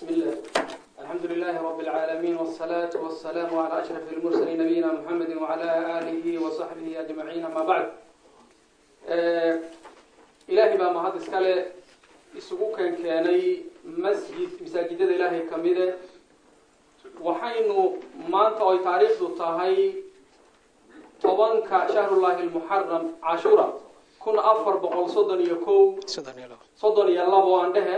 بسم الله الحمد لله رب العالمين والصلاة والسلام على أشرف المرسلين نبينا محمد وعلى آله وصحبه أجمعين أما بعد آه إلهي بقى مهد اسكالي isugu keenkeenay masjid masaajidada ilaahay ka mide waxaynu maanta oy taariikhdu tahay tobanka shahrullaahi almuxaram cashura kun afar boqol soddon iyo kow soddon iyo labo aan dhehe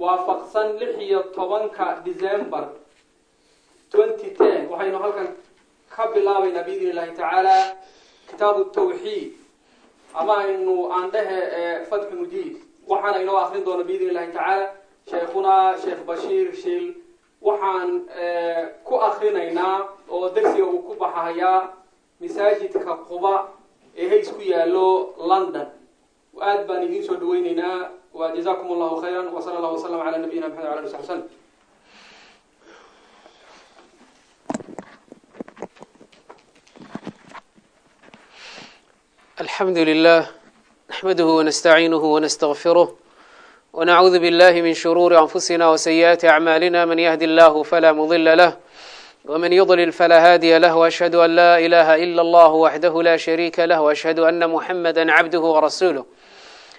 waafaqsan lix iyo tobanka december twenty ten. Waxaynu halkan ka bilaabaynaa biidni illahi tacaala kitaabu tawxiid. Ama aynu aan dhehe fatxu mujiid. Waxaana inoo akrin doona biidni illahi tacaala sheekhunaa sheekh bashiir shil waxaan ku akrinaynaa oo dersiga uu ku baxahayaa masaajidka quba ee hays ku yaalo london. Aad baan idiin soo dhaweyneynaa وجزاكم الله خيرا وصلى الله وسلم على نبينا محمد وعلى اله وسلم الحمد لله نحمده ونستعينه ونستغفره ونعوذ بالله من شرور أنفسنا وسيئات أعمالنا من يهد الله فلا مضل له ومن يضلل فلا هادي له وأشهد أن لا إله إلا الله وحده لا شريك له وأشهد أن محمدا عبده ورسوله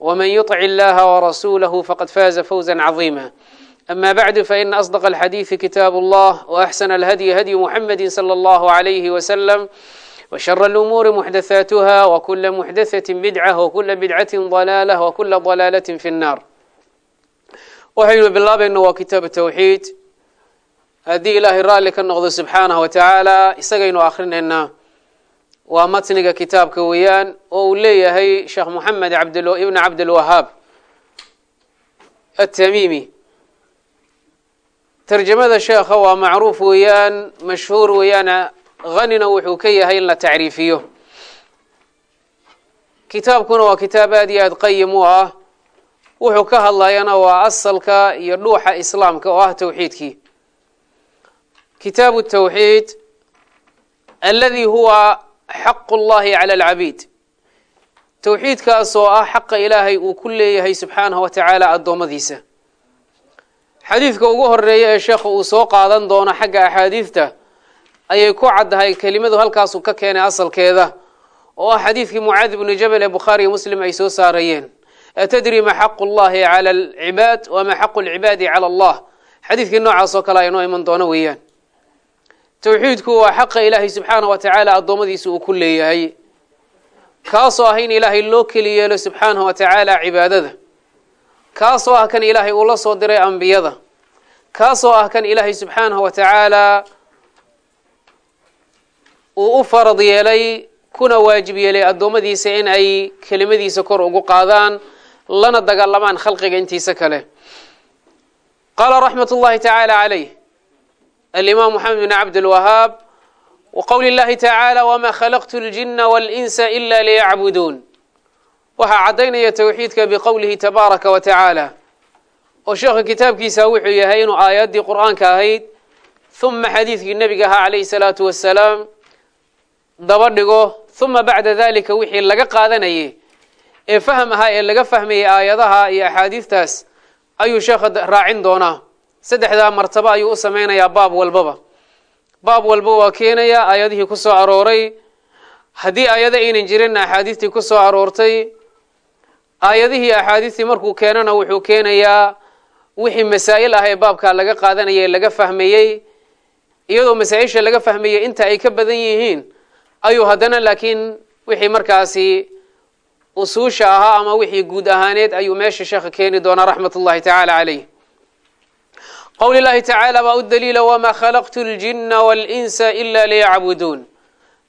ومن يطع الله ورسوله فقد فاز فوزا عظيما أما بعد فإن أصدق الحديث كتاب الله وأحسن الهدي هدي محمد صلى الله عليه وسلم وشر الأمور محدثاتها وكل محدثة بدعة وكل بدعة ضلالة وكل ضلالة في النار waxaynu bilaabaynaa waa kitaabu tawxiid haddii ilaahay raalli ka noqdo subxaanahu wa tacaala isagaynu akrinaynaa waa matniga kitaabka weeyaan oo uu leeyahay sheekh moxamed ibn cabdilwahaab atamiimi tarjamada sheekha waa macruuf weeyaan mashhuur weeyaan hanina wuxuu ka yahay in la tacriifiyo. Kitaabkuna waa kitaab aad iyo aad qayim u ah. Wuxuu ka hadlayana waa asalka iyo dhuuxa islaamka oo ah tawxiidkii. Kitaabu tawxiid aladi huwa xaqu llahi cala alcabiid. Tawxiidkaas oo ah xaqa ilaahay uu ku leeyahay subxaanahu wa tacaala addoommadiisa. Xadiidka ugu horreeya ee sheekha uu soo qaadan doono xagga axaadiidta ayay ku caddahay kelimadu halkaasuu ka keenay asalkeeda oo ah xadiidkii mucaadi bnu jabal ee bukhaariyo muslim ay soo saarayeen. Atadri ma xaqu llahi cala alcibaad wama xaqu lcibaadi cala allah. Xadiidkii noocaas oo kale aynoo iman doono weeyaan tawxiidku waa xaqa ilaahay subxaanah wa tacaala addoommadiisa uu ku leeyahay. Kaasoo ah in ilaahay loo keli yeelo subxaanahu wa tacaala cibaadada. Kaasoo ah kan ilaahay uu la soo diray ambiyada. Kaasoo ah kan ilaahay subxaanahu wa tacaala uu u farad yeelay kuna waajib yeelay addoommadiisa in ay kelimadiisa kor ugu qaadaan lana dagaalamaan khalqiga intiisa kale. Qaala raxmat ullahi tacaala calayh alimaam moxamed bn cabdilwahaab wa qowli llahi tacaala wama khalaqtu ljina walinsa ila liyacbuduun waxaa caddaynaya tawxiidka biqowlihi tabaaraka wa tacaala oo sheekha kitaabkiisa wuxuu yahay inuu aayaddii qur'aanka ahayd huma xadiidkii nebiga ahaa calayhi salaatu wasalaam daba dhigo huma bacda dalika wixii laga qaadanayay ee fahm ahaa ee laga fahmayay aayadaha iyo axaadiistaas ayuu sheekha raacin doonaa saddexdaa martabo ayuu u sameynayaa baab walbaba. Baab walba waa keenayaa aayadihii ku soo arooray. Haddii aayado aynan jirinna axaadiistii ku soo aroortay aayadihii axaadiistii markuu keenana wuxuu keenayaa wixii masaa'il ah ee baabkaa laga qaadanaya laga fahmayey iyadoo masaa-isha laga fahmayey inta ay ka badan yihiin ayuu haddana laakiin wixii markaasi usuusha ahaa ama wixii guud ahaaneed ayuu meesha sheekha keeni doonaa raxmat ullahi tacaala calayh qowli llahi tacaala baa u daliila wamaa khalaqtu ljina walinsa ila liyacbuduun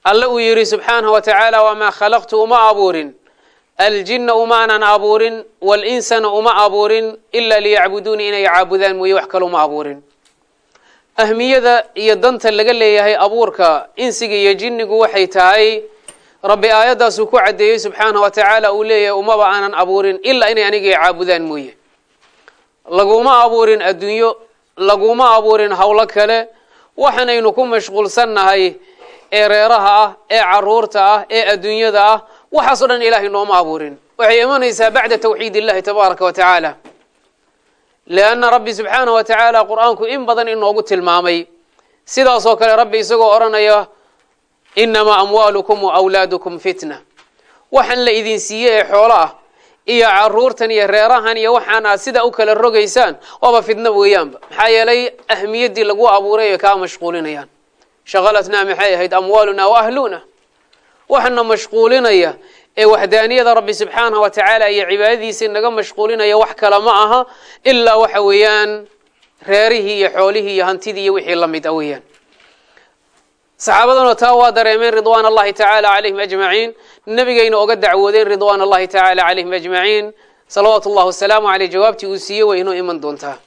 alle uu yidhi subxaanahu wa tacaala wamaa khalaqtu uma abuurin aljina umaanan abuurin walinsana uma abuurin ila liyacbuduuni inay caabudaan mooye wax kale uma abuurin ahmiyada iyo danta laga leeyahay abuurka insiga iyo jinnigu waxay tahay rabbi aayaddaasuu ku caddeeyey subxaanahu wa tacaala uu leeyahay umaba aanan abuurin ilaa inay aniga caabudaan mooye laguma abuurin laguma abuurin howlo kale. Waxaanaynu ku mashquulsannahay ee reeraha ah ee carruurta ah ee adduunyada ah. Waxaasoo dhan ilaahay nooma abuurin. Waxay imanaysaa bacda tawxiid illahi tabaaraka wa tacaala. Lianna rabbi subxaanahu wa tacaala qur'aanku in badan inoogu tilmaamay. Sidaasoo kale rabbi isagoo odhanaya inamaa amwaalukum wa awlaadukum fitna. Waxaan la idin siiye ee xoolo ah iyo caruurtan iyo reerahan iyo waxaan aad sidaa u kala rogaysaan waaba fidno weeyaanba. Maxaa yeelay ahmiyaddii lagu abuuray ay kaa mashquulinayaan. Shaqalatnaa maxay ahayd amwaaluna wa ahluna waxana mashquulinaya ee waxdaaniyada rabbi subxaanahu wa tacaala iyo cibaadadiisii naga mashquulinaya wax kale ma aha ilaa waxa weeyaan reerihii iyo xoolihii iyo hantidii iyo wixii la mid a weeyaan saxaabaduna taa waa dareemeen ridwaan allahi tacaala calayhim ajmaciin. Nebigayna oga dacwoodeen ridwaan allahi tacaala calayhim ajmaciin. Salawaatu llahi wasalaamu caleyh jawaabtii uu siiyey way inoo iman doontaa.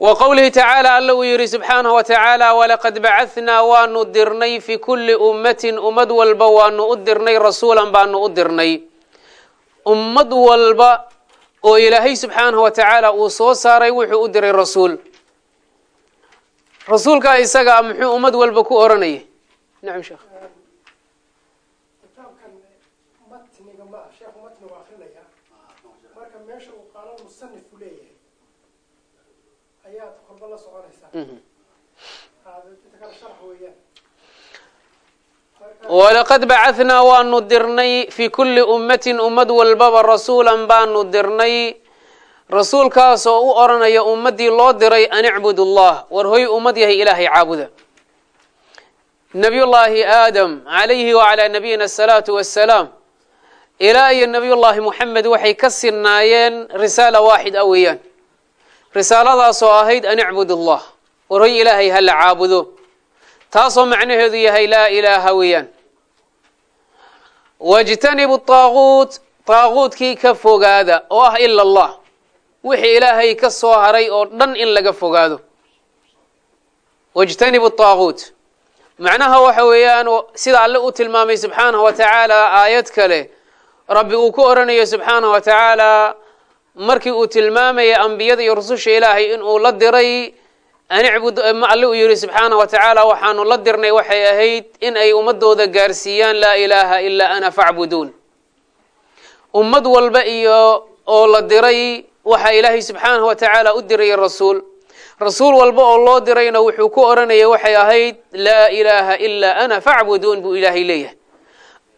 Wa qowlihi tacaala alla uu yidhi subxaanahu wa tacaala walaqad bacahnaa waanu dirnay fi kulli ummatin ummad walba waanu u dirnay rasuulan baanu u dirnay. Ummad walba oo ilaahay subxaanahu wa tacaala uu soo saaray wuxuu u diray rasuul rasuulkaa isaga muxuu ummad walba ku oranayay. Nacam sheekh ah. Marka walaqad bacahnaa waanu dirnay fi kulli ummatin ummad walbaba rasuulan baanu dirnay rasuulkaasoo u odhanaya ummaddii loo diray an icbud allah war hoy ummad yahay ilaahay caabuda. Nabiyullaahi aadam calayhi wacalaa nabiyina asalaatu wassalaam ilaa iyo nabiyullaahi moxamed waxay ka sinaayeen risaala waaxid a weeyaan. Risaaladaasoo ahayd an icbud allah war hoy ilaahay ha la caabudo. Taasoo macnaheedu yahay laa ilaaha weeyaan. Wajtanibu taaguut taaguutkii ka fogaada oo ah ila allah wixii ilaahay ka soo haray oo dhan in laga fogaado. Wajtanibu taaguut macnaha waxa weeyaan sida alle u tilmaamay subxaanahu wa tacaala aayad kale rabbi uu ku oranayo subxaanahu wa tacaala markii uu tilmaamaya ambiyada iyo rususha ilaahay inuu la diray an icbud alle uu yihi subxaanahu wa tacaala waxaanu la dirnay waxay ahayd in ay ummadooda gaarsiiyaan laa ilaaha ilaa ana facbuduun ummad walba iyo oo la diray waxaa ilaahay subxaanahu wa tacaala u dirayay rasuul. Rasuul walba oo loo dirayna wuxuu ku odhanaya waxay ahayd laa ilaaha ilaa ana facbuduun buu ilaahay leeyahay.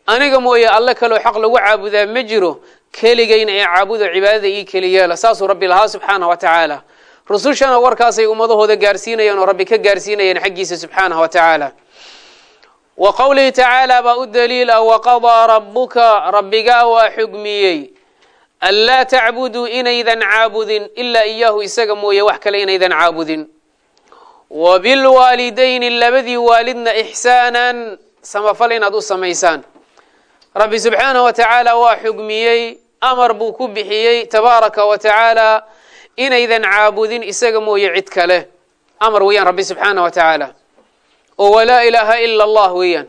Aniga mooye alle kaloo xaq lagu caabudaa ma jiro keligayna ee caabudo cibaadada ii keli yeela. Saasuu rabbi lahaa subxaanahu wa tacaala rusushana warkaasay ummadahooda gaarsiinayaan oo rabbi ka gaarsiinayaan xaggiisa subxaanahu wa tacaala wa qowlihi tacaala baa u daliil ah waqadaa rabbuka rabbigaa waa xugmiyey anlaa tacbuduu inaydan caabudin ilaa iyaahu isaga mooye wax kale inaydan caabudin wa bilwaalidayni labadii waalidna ixsaanan samafal inaad u samaysaan rabbi subxaanahu wa tacaala waa xugmiyey amar buu ku bixiyey tabaaraka wa tacaala inaydan caabudin isaga mooye cid kale amar weeyaan rabbi subxaanah wa tacaala oo walaa ilaaha ila allah weeyaan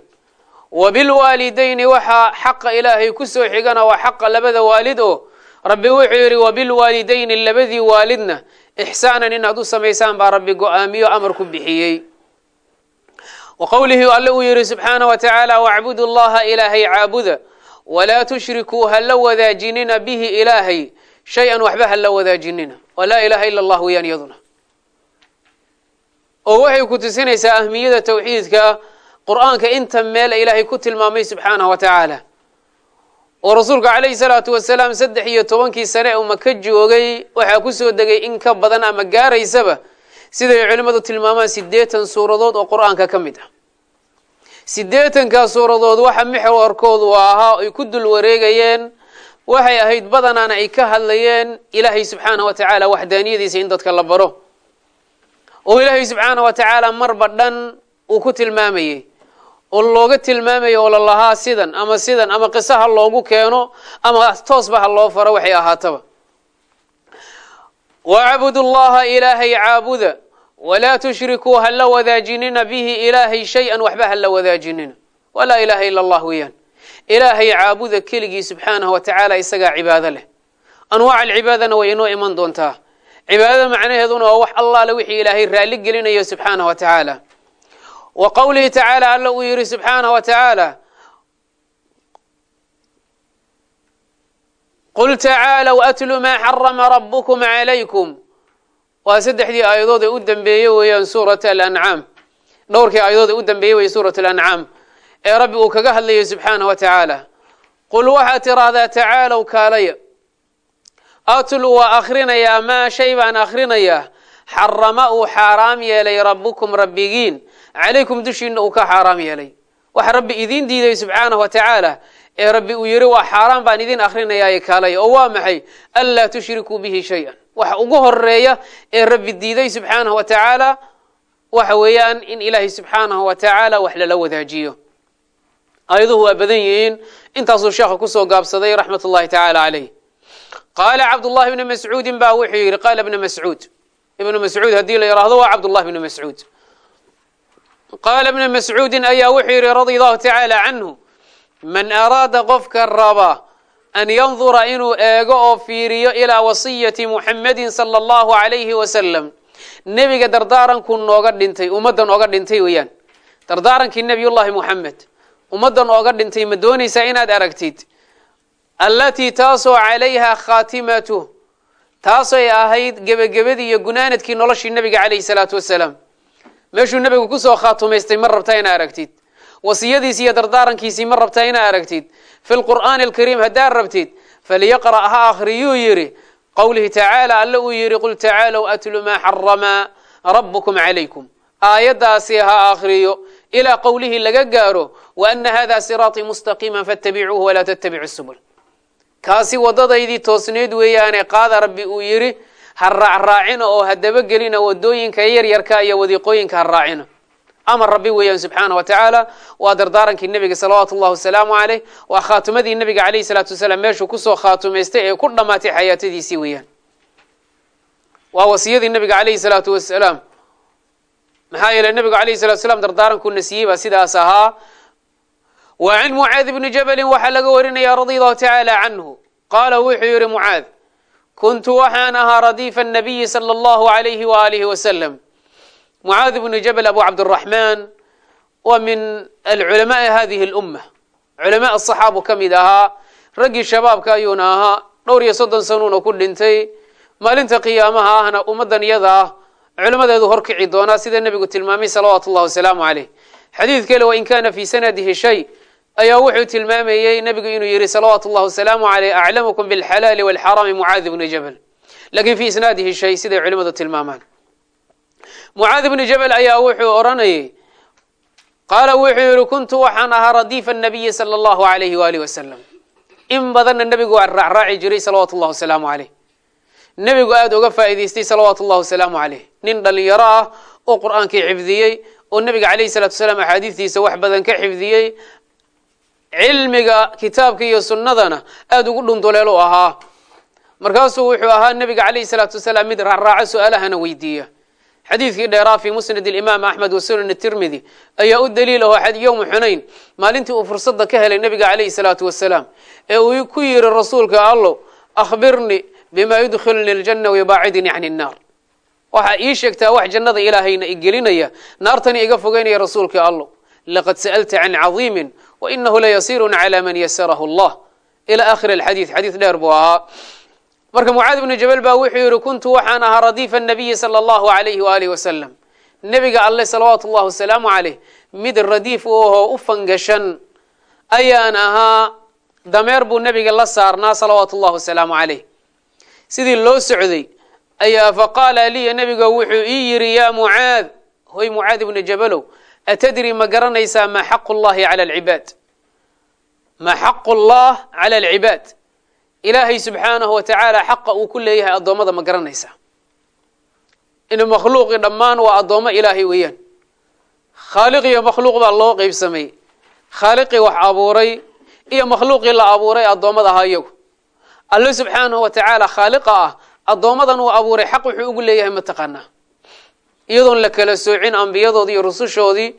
wa bilwaalidayni waxaa xaqa ilaahay ku soo xigana waa xaqa labada waalid oo rabbi wuxuu yidhi wabilwaalidayni labadii waalidna ixsaanan inaad u samaysaan baa rabbi go'aamiyo amar ku bixiyey. Wa qowlihii alle uu yidhi subxaanah wa tacaala wacbudu llaha ilaahay caabuda walaa tushrikuu ha la wadaajinina bihi ilaahay shay-an waxba ha la wadaajinina waa laa ilaha ila allah weeyaan iyaduna. Oo waxay ku tusinaysaa ahmiyada tawxiidka qur'aanka inta meel ilaahay ku tilmaamay subxaanahu wa tacaala oo rasuulka calayhi salaatu wasalaam saddex iyo tobankii sane uu maka joogay waxaa ku soo degay in ka badan ama gaaraysaba siday culimmadu tilmaamaan siddeetan suuradood oo qur'aanka ka mid ah. Siddeetankaa suuradood waxa mixwarkoodu ahaa ay ku dul wareegayeen waxay ahayd badanaana ay ka hadlayeen ilaahay subxaanah wa tacaala waxdaaniyadiisa in dadka la baro. Oo ilaahay subxaanah wa tacaala marba dhan uu ku tilmaamayey oo looga tilmaamayo oo lalahaa sidan ama sidan ama qiso ha loogu keeno ama toosba ha loo faro waxay ahaataba. Wacbudu llaha ilaahay caabuda. Walaa tushrikuu ha la wadaajinina bihi ilaahay shay-an waxba ha la wadaajinina. Walaa ilaaha ila allah weeyaan. Ilaahay caabuda keligii subxaanahu wa tacaala isagaa cibaado leh. Anwaac alcibaadana way inoo iman doontaa. Cibaadada macnaheeduna waa wax allaale wixii ilaahay raalli gelinayo subxaanahu wa tacaala wa qowlihi tacaala alla uu yihi subxaanahu wa tacaala qul tacaalow atlu maa xarama rabukum calaykum waa saddexdii aayadood ee u dambeeye weeyaan suurat alancaam dhowrkii aayadood ee u dambeeye weeye suurat alancaam ee rabbi uu kaga hadlayay subxaanahu wa tacaala qul waxaad tiraahdaa tacaalow kaalaya atlu waa akhrinayaa maa shay baan xarama uu xaaraam yeelay rabbukum rabbigiin calaykum dushiina uu ka xaaraam yeelay. Waxa rabbi idiin diiday subxaanahu wa tacaala ee rabbi uu yihi waa xaaraan baan idin akrinayaaye kaalaya oo waa maxay? Anlaa tushrikuu bihi shay-an. Waxa ugu horreeya ee rabbi diiday subxaanahu wa tacaala waxa weeyaan in ilaahay subxaanahu wa tacaala wax lala wadaajiyo. Aayaduhu waa badan yihiin intaasuu sheekha ku soo gaabsaday raxmat ullahi tacaala caleyh qaala cabdullahi bni mascuudin baa wuxuu yidhi qaala ibna mascuud. Ibnu mascuud haddii la yidhaahdo waa cabdullahi bni mascuud qaala ibna mascuudin ayaa wuxuu yidhi radia allahu tacaala canhu man araada qofka raba an yandura inuu eego oo fiiriyo ilaa wasiyati muxamedin sala allahu alayhi wasalam nebiga dardaarankuu nooga dhintay ummaddan ooga dhintay weeyaan dardaarankii nebiyullahi muxamed ummaddan ooga dhintay ma doonaysaa inaad aragtid allatii taasoo calayha khaatimatu taasooy ahayd gebagebadii iyo gunaanadkii noloshii nebiga calayhi salaatu wasalaam meeshuu nebigu ku soo khaatumaystay ma rabtaa inaa aragtid? Wasiyadiisii iyo dardaarankiisii ma rabtaa inaa aragtid? Fi lqur'aani alkariim haddaad rabtid faliyaqra' ha akhriyuu yidhi qowlihi tacaala alle uu yidhi qul tacaalow atlu maa xarama rabbukum calaykum. Aayaddaasi ha akhriyo ilaa qowlihii laga gaaro wa ana hada siraatii mustaqiima fattabicuuhu walaa tattabicu subul. Kaasi waddadaydii toosneed weeyaane qaada rabbi uu yidhi ha raacraacina oo ha dabagelina waddooyinka yaryarka iyo wadiiqooyinka ha raacina amar rabbi weeyaan subxaana wa tacaala waa dardaarankii nebiga salawaatu ullahi wasalaamu caleyh waa khaatimadii nebiga caleyhi salaatu wasalaam meeshuu ku soo khaatumaystay ee ku dhammaatay xayaatadiisii weeyaan. Waa wasiyadii nebiga caleyhi salaatu wasalaam. Maxaa yeeley nebigu alayhi salatu wasalaam dardaarankuu nasiyey baa sidaas ahaa wa can mucaad bni jabalin waxaa laga warinaya radia allahu tacaala canhu. Qaala wuxuu yihi mucaad kuntu waxaan ahaa radiifa nabiyi sala allahu alayhi waalihi wasalam mucaad bnu jabal abu cabdiraxmaan waa min alculamaai hadihi اlumma culamaa asaxaabu ka mid ahaa raggii shabaabka ayuuna ahaa dhowr iyo soddon sanuuna ku dhintay maalinta qiyaamaha ahna ummaddan iyada ah culammadeedu horkici doonaa sida nebigu tilmaamay salawaatu ullahi wasalaamu caleyh xadiid kale wain kana fii sanadihi shay ayaa wuxuu tilmaamayey nebigu inuu yihi salawaatu ullahi wasalaamu caleyh aclamukum bilxalaali walxaraami mucaad bnu jabal. Lakin fii isnaadihi shay siday culimmadu tilmaamaan. Mucaad bni jabal ayaa wuxuu odhanayay qaala wuxuu yihi kuntu waxaan ahaa radiifa nabiyi sala allahu alayhi waalihi wasalam in badanna nebigu waa raacraaci jiray salawaatu ullahi wasalaamu caleyh nebigu aada uga faa'idaystay salawaatu ullahi wasalaamu caleyh nin dhalinyaro ah oo qur'aankii xifdiyey oo nebiga calayhi salatu wasalaam axaadiistiisa wax badan ka xifdiyey cilmiga kitaabka iyo sunnadana aada ugu dhunduleelu ahaa. Markaasuu wuxuu ahaa nebiga calayhi salaatu wasalaam mid raacraaco su'aalahana weydiiya. Xadiidkii dheeraa fi musnad imaam axmed wa sunan tirmidi ayaa u daliil aho yowmu xunayn maalintii uu fursadda ka helay nebiga calayhi salaatu wasalaam ee uu ku yiri rasuulka allo akhbirnii bima yudkhiluni ljana wayubaacidnii can innaar waxaa ii sheegtaa wax jannada ilaahayna igelinaya naartani iga fogeynaya rasuulka allo laqad sa'alta can cadiimin wainahu layasirun cala man yasarahu allah ila akhiri alxadiid xadiid dheer buu ahaa marka mucaad ibnu jabal baa wuxuu yihi kuntu waxaan ahaa radiifa nabiyi sala allahu alayhi waalihi wasalam nebiga alle salawaatu ullahi wasalaamu caleyh mid radiif u ahoo u fangashan ayaan ahaa dameer buu nebiga la saarnaa salawaatu ullahi wasalaamu caleyh sidii loo socday ayaa faqaala liya nebiga wuxuu ii yidhi yaa mucaad hoy mucaad ibnu jabalow atadri ma garanaysaa maa xaqu llahi cala alcibaad maa xaqu llah cala alcibaad ilaahay subxaanahu wa tacaala xaqa uu ku leeyahay addoommada ma garanaysaa in makhluuqii dhammaan waa addoommo ilaahay weeyaan khaaliq iyo makhluuq baa loo qeybsamay khaaliqii wax abuuray iyo makhluuqii la abuuray addoommada ahaa iyagu alle subxaanahu wa tacaala khaaliqa ah addoommadan uu abuuray xaq wuxuu ugu leeyahay ma taqaanaa iyadoon la kala soocin ambiyadoodii iyo rusushoodii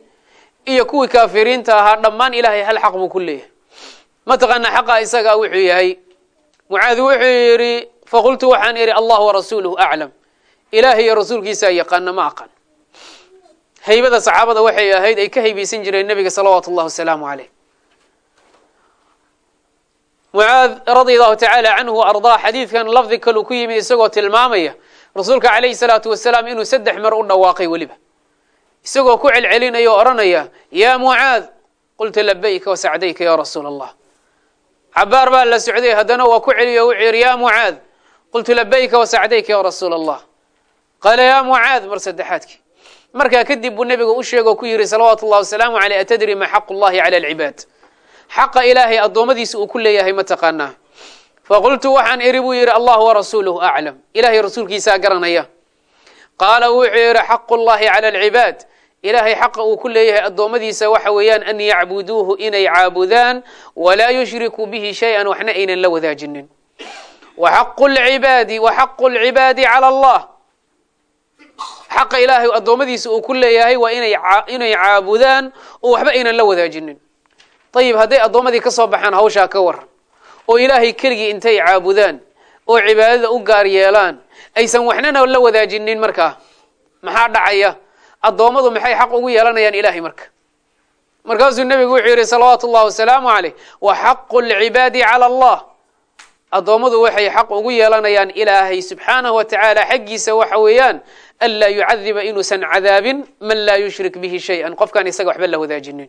iyo kuwii kaafiriinta ahaa dhammaan ilaahay hal xaq buu ku leeyahay. Mataqaana xaqa isagaa wuxuu yahay? Mucaad wuxuu yidhi faqultu waxaan idhi allah warasuuluhu aclam ilaahay iyo rasuulkiisaa yaqaana ma aqan haybada saxaabada waxay ahayd ay ka haybaysan jireen nebiga salawaatu اllah wasalaamu caleyh mucaad radia allahu tacaala canhu ardaa xadiidkan lafdi kaluu ku yimid isagoo tilmaamaya rasuulka calayhi salaatu wasalaam inuu saddex mar u dhawaaqay weliba. Isagoo ku celcelinaya o odhanaya yaa mucaad qultu labayka wasacdayka ya rasuula allah cabaar baa la socday haddana waa ku celiyo wuxuu yidhi ya mucaad qultu labayka wasacdayka ya rasuula allah qaala ya mucaad mar saddexaadkii. Markaa kadib buu nebiga u sheegoo ku yidhi salawaatu اllahi wasalaamu aleyh atadri ma xaqu llahi cala alcibaad. Xaqa ilaahay addoommadiisa uu ku leeyahay ma taqaanaa faqultu waxaan idhi buu yidhi allah warasuuluhu aclam ilahay rasuulkiisaa garanaya qaala wuxuu yidhi xaqu cala alcibaad ilaahay xaqa uu ku leeyahay addoommadiisa waxa weeyaan an yacbuduuhu inay caabudaan walaa yushrikuu bihi shay-an waxna aynan la wadaajinin waxaqu lcibaadi waxaqu lcibaadi cala allah xaqa ilaahay addoommadiisa uu ku leeyahay waa inay caabudaan oo waxba aynan la wadaajinin ayib hadday addoommadii ka soo baxaan hawshaa ka waran oo ilaahay keligii intay caabudaan oo cibaadada u gaar yeelaan aysan waxnana la wadaajinin markaa maxaa dhacaya? Addoommadu maxay xaq ugu yeelanayaan ilahay marka? Markaasuu nebigu wuxuu yidhi salawaatu ullahi wasalaamu caleyh wa xaqu lcibaadi cala allah. Addoommadu waxay xaq ugu yeelanayaan ilaahay subxaanahu wa tacaala xaggiisa waxa weeyaan anlaa yucadiba inuusan cadaabin man laa yushrik bihi shay-an. Qofkaan isaga waxba la wadaajinin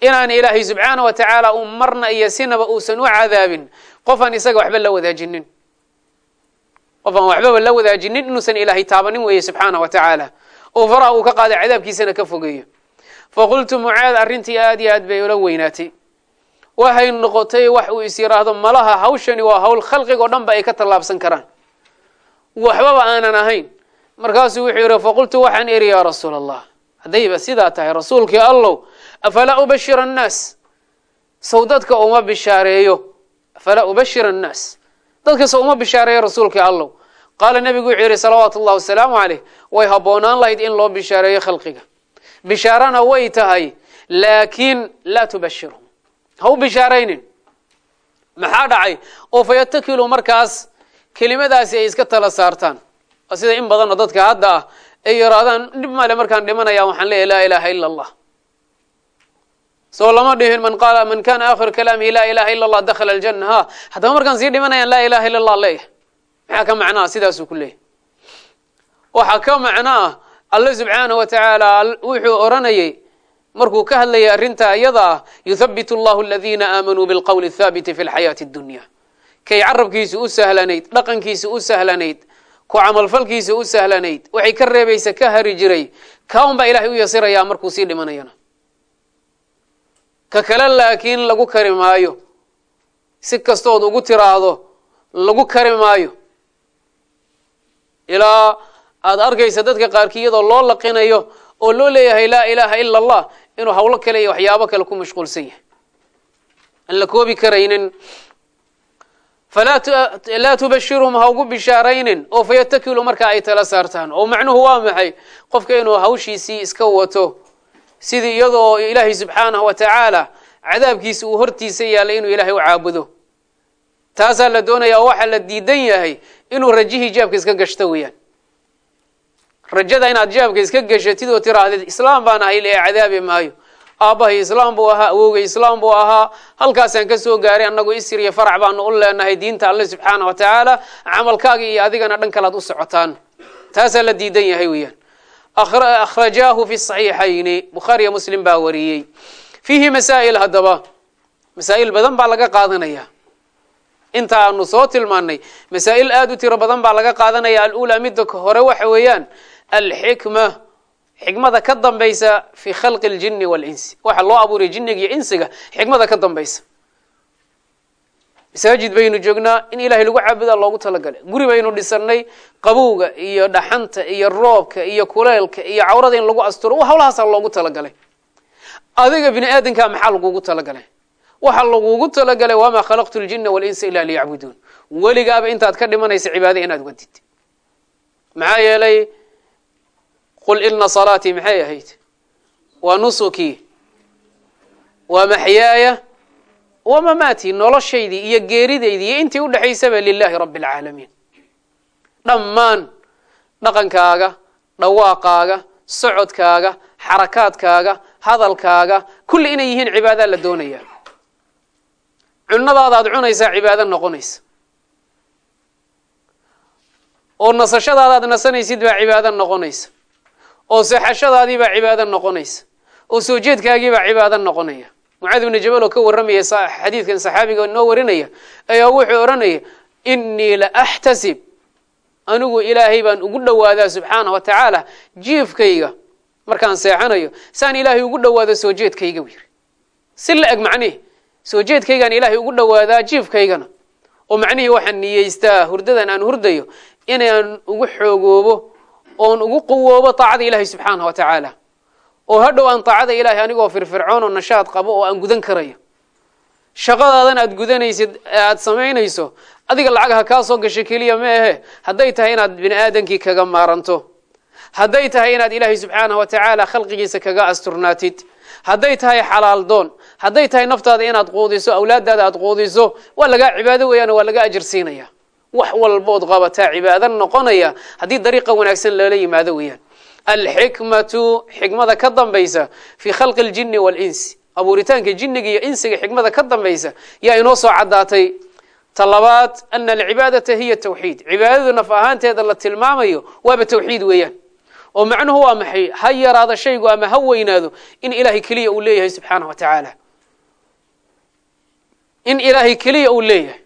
inaan ilaahay subxaana wa tacaala u marna iyo sinaba uusan u cadaabin qofaan isaga waxba la wadaajinin. Qofaan waxbaba la wadaajinin inuusan ilaahay taabanin weeye subxaana wa tacaala. Oo faraha uu ka qaaday cadaabkiisana ka fogeeyo. Faqultu mucaad arrintii aad iyo aad bay ula weynaatay. Waxay noqotay wax uu is yidhaahdo malaha hawshani waa hawl khalqigoo dhan ba ay ka tallaabsan karaan waxbaba aanan ahayn. Markaasuu wuxuu yidhi faqultu waxaan idhi yaa rasuula allah haddayba sidaa tahay rasuulkii allow afalaa ubashir annaas sow dadka uma bishaareeyo afalaa ubashir annaas dadka sow uma bishaareeyo rasuulkii allow qaala nebigu wuxuu yidhi salawaatu ullahi wasalaamu caleyh way habboonaan lahayd in loo bishaareeyo khalqiga bishaarana way tahay laakiin laa tubashirhum ha u bishaaraynin maxaa dhacay oo fayatakilu markaas kelimadaasi ay iska tala saartaan sida in badanoo dadka hadda ah ay yaraadaan dhib male markaan dhimanaya waxaan leeyahy laa ilaaha ila allah soo lama dhihin man qaala man kana aakhiru kalaamihi laa ilaha ila allah dakhala aljanna. Ha haddaba markaan sii dhimanayaan laa ilaha illa allah leeyahay maxaa ka macnaha sidaasuu ku leeyahy waxaa ka macno ah alle subxaanahu wa tacaala wuxuu oranayey markuu ka hadlayay arrintaa iyada ah yuthabbit allahu aladiina aamanuu bilqowli athaabiti fi lxayaati addunya. Kay carabkiisu u sahlanayd dhaqankiisa u sahlanayd ku camalfalkiisa u sahlanayd waxay ka reebaysa ka hari jiray kaun baa ilahay u yasirayaa markuu sii dhimanayana ka kale laakiin lagu kari maayo. Si kastood ugu tiraahdo lagu kari maayo. Ilaa aada arkaysa dadka qaarkii iyadoo loo laqinayo oo loo leeyahay laa ilaaha ila allah inuu hawlo kale iyo waxyaabo kale ku mashquulsan yahay. Aan la koobi karaynin. Falaa tubashirhum ha ugu bishaaraynin. Oo fayatakilu marka ay tala saartaan. Oo macnuhu waa maxay? Qofka inuu hawshiisii iska wato sidii iyadoo ilaahay subxaanahu wa tacaala cadaabkiisa uu hortiisa yaallay inuu ilaahay u caabudo. Taasaa la doonaya oo waxaa la diidan yahay inuu rajihii jaabka iska gashto weeyaan. Rajada inaad jaabka iska gashatid oo tiraahdid islaam baan ahay lee cadaabi maayo. Aabbahay islaam buu ahaa awowgay islaam buu ahaa. Halkaasaan ka soo gaaray annagu isir iyo farac baanu u leenahay diinta alle subxaana wa tacaala camalkaaga iyo adigana dhan kalaad u socotaan. Taasaa la diidan yahay weeyaan akhrajaahu fi saxiixayni bukhaariya muslim baa wariyey fiihi masaa'il haddaba masaa'il badan baa laga qaadanaya inta aanu soo tilmaanay masaa'il aada u tiro badan baa laga qaadanaya alula midda hore waxa weeyaan alxikma xikmada ka dambaysa fi khalqi اljini walinsi waxa loo abuuray jiniga iyo insiga xikmada ka dambaysa masaajid baynu joognaa in ilahay lagu caabudaa loogu talagalay. Guri baynu dhisanay qabowga iyo dhaxanta iyo roobka iyo kuleelka iyo cawrada in lagu asturo hawlahaasaa loogu talagalay. Adiga bini aadankaa maxaa lagugu talagalay? Waxaa lagugu talagalay wamaa khalaqtu ljina walinsa ila liyacbuduun weligaaba intaad ka dhimanaysa cibaada inaad wadid. Maxaa yeelay qul ina salaatii maxay ahayd? Waa nusukii waa maxyaaya wa mamaatii noloshaydii iyo geeridaydii iyo intii udhexaysaba lilaahi rabbi alcaalamiin dhammaan dhaqankaaga dhawaaqaaga socodkaaga xarakaadkaaga hadalkaaga kulli inay yihiin cibaadaa la doonaya cunadaada aad cunaysaa cibaado noqonaysa oo nasashadaada aad nasanaysid baa cibaado noqonaysa oo seexashadaadii baa cibaado noqonaysa oo soo jeedkaagii baa cibaado noqonaya mucaad ibnu jabal oo ka warramaya xadiidkan saxaabiga inoo warinaya ayaa wuxuu odhanaya innii la axtasib anigu ilaahay baan ugu dhowaadaa subxaana wa tacaala jiifkayga markaan seexanayo saan ilaahay ugu dhowaado soo jeedkayga buu yiri si la eg macnihi soo jeedkaygaan ilaahay ugu dhowaadaa jiifkaygana oo macnihii waxaan niyeystaa hurdadan aan hurdayo inaan ugu xoogoobo oon ugu quwoobo taacada ilaahay subxaana wa tacaala oo hadhow aan taacada ilaahay anigoo firfircoon oo nashaad qabo oo aan gudan karayo. Shaqadaadan aad gudanaysid ee aad samaynayso adiga lacagaha kaa soo gashay keliya ma ahe. Hadday tahay inaad bini aadankii kaga maaranto. Hadday tahay inaad ilaahay subxaanah wa tacaala khalqigiisa kaga asturnaatid. Hadday tahay xalaal doon. Hadday tahay naftaada inaad quudiso awlaadaada aad quudiso waa lagaa cibaado weeyaan waa laga ajir siinaya. Wax walbood qabataa cibaado noqonaya. Haddii dariiqa wanaagsan loola yimaado weeyaan alxikmatu xikmada ka dambaysa fii khalqi اljini waاlinsi abuuritaanka jinniga iyo insiga xikmada ka dambaysa yaa inoo soo caddaatay. Talabaad ana alcibaadata hiya tawxiid. Cibaadadu naf ahaanteeda la tilmaamayo waaba tawxiid weeyaan. Oo macnuhu waa maxay? Ha yaraado shaygu ama ha weynaado in ilaahay keliya uu leeyahay subxaanah wa tacaala. In ilaahay keliya uu leeyahay.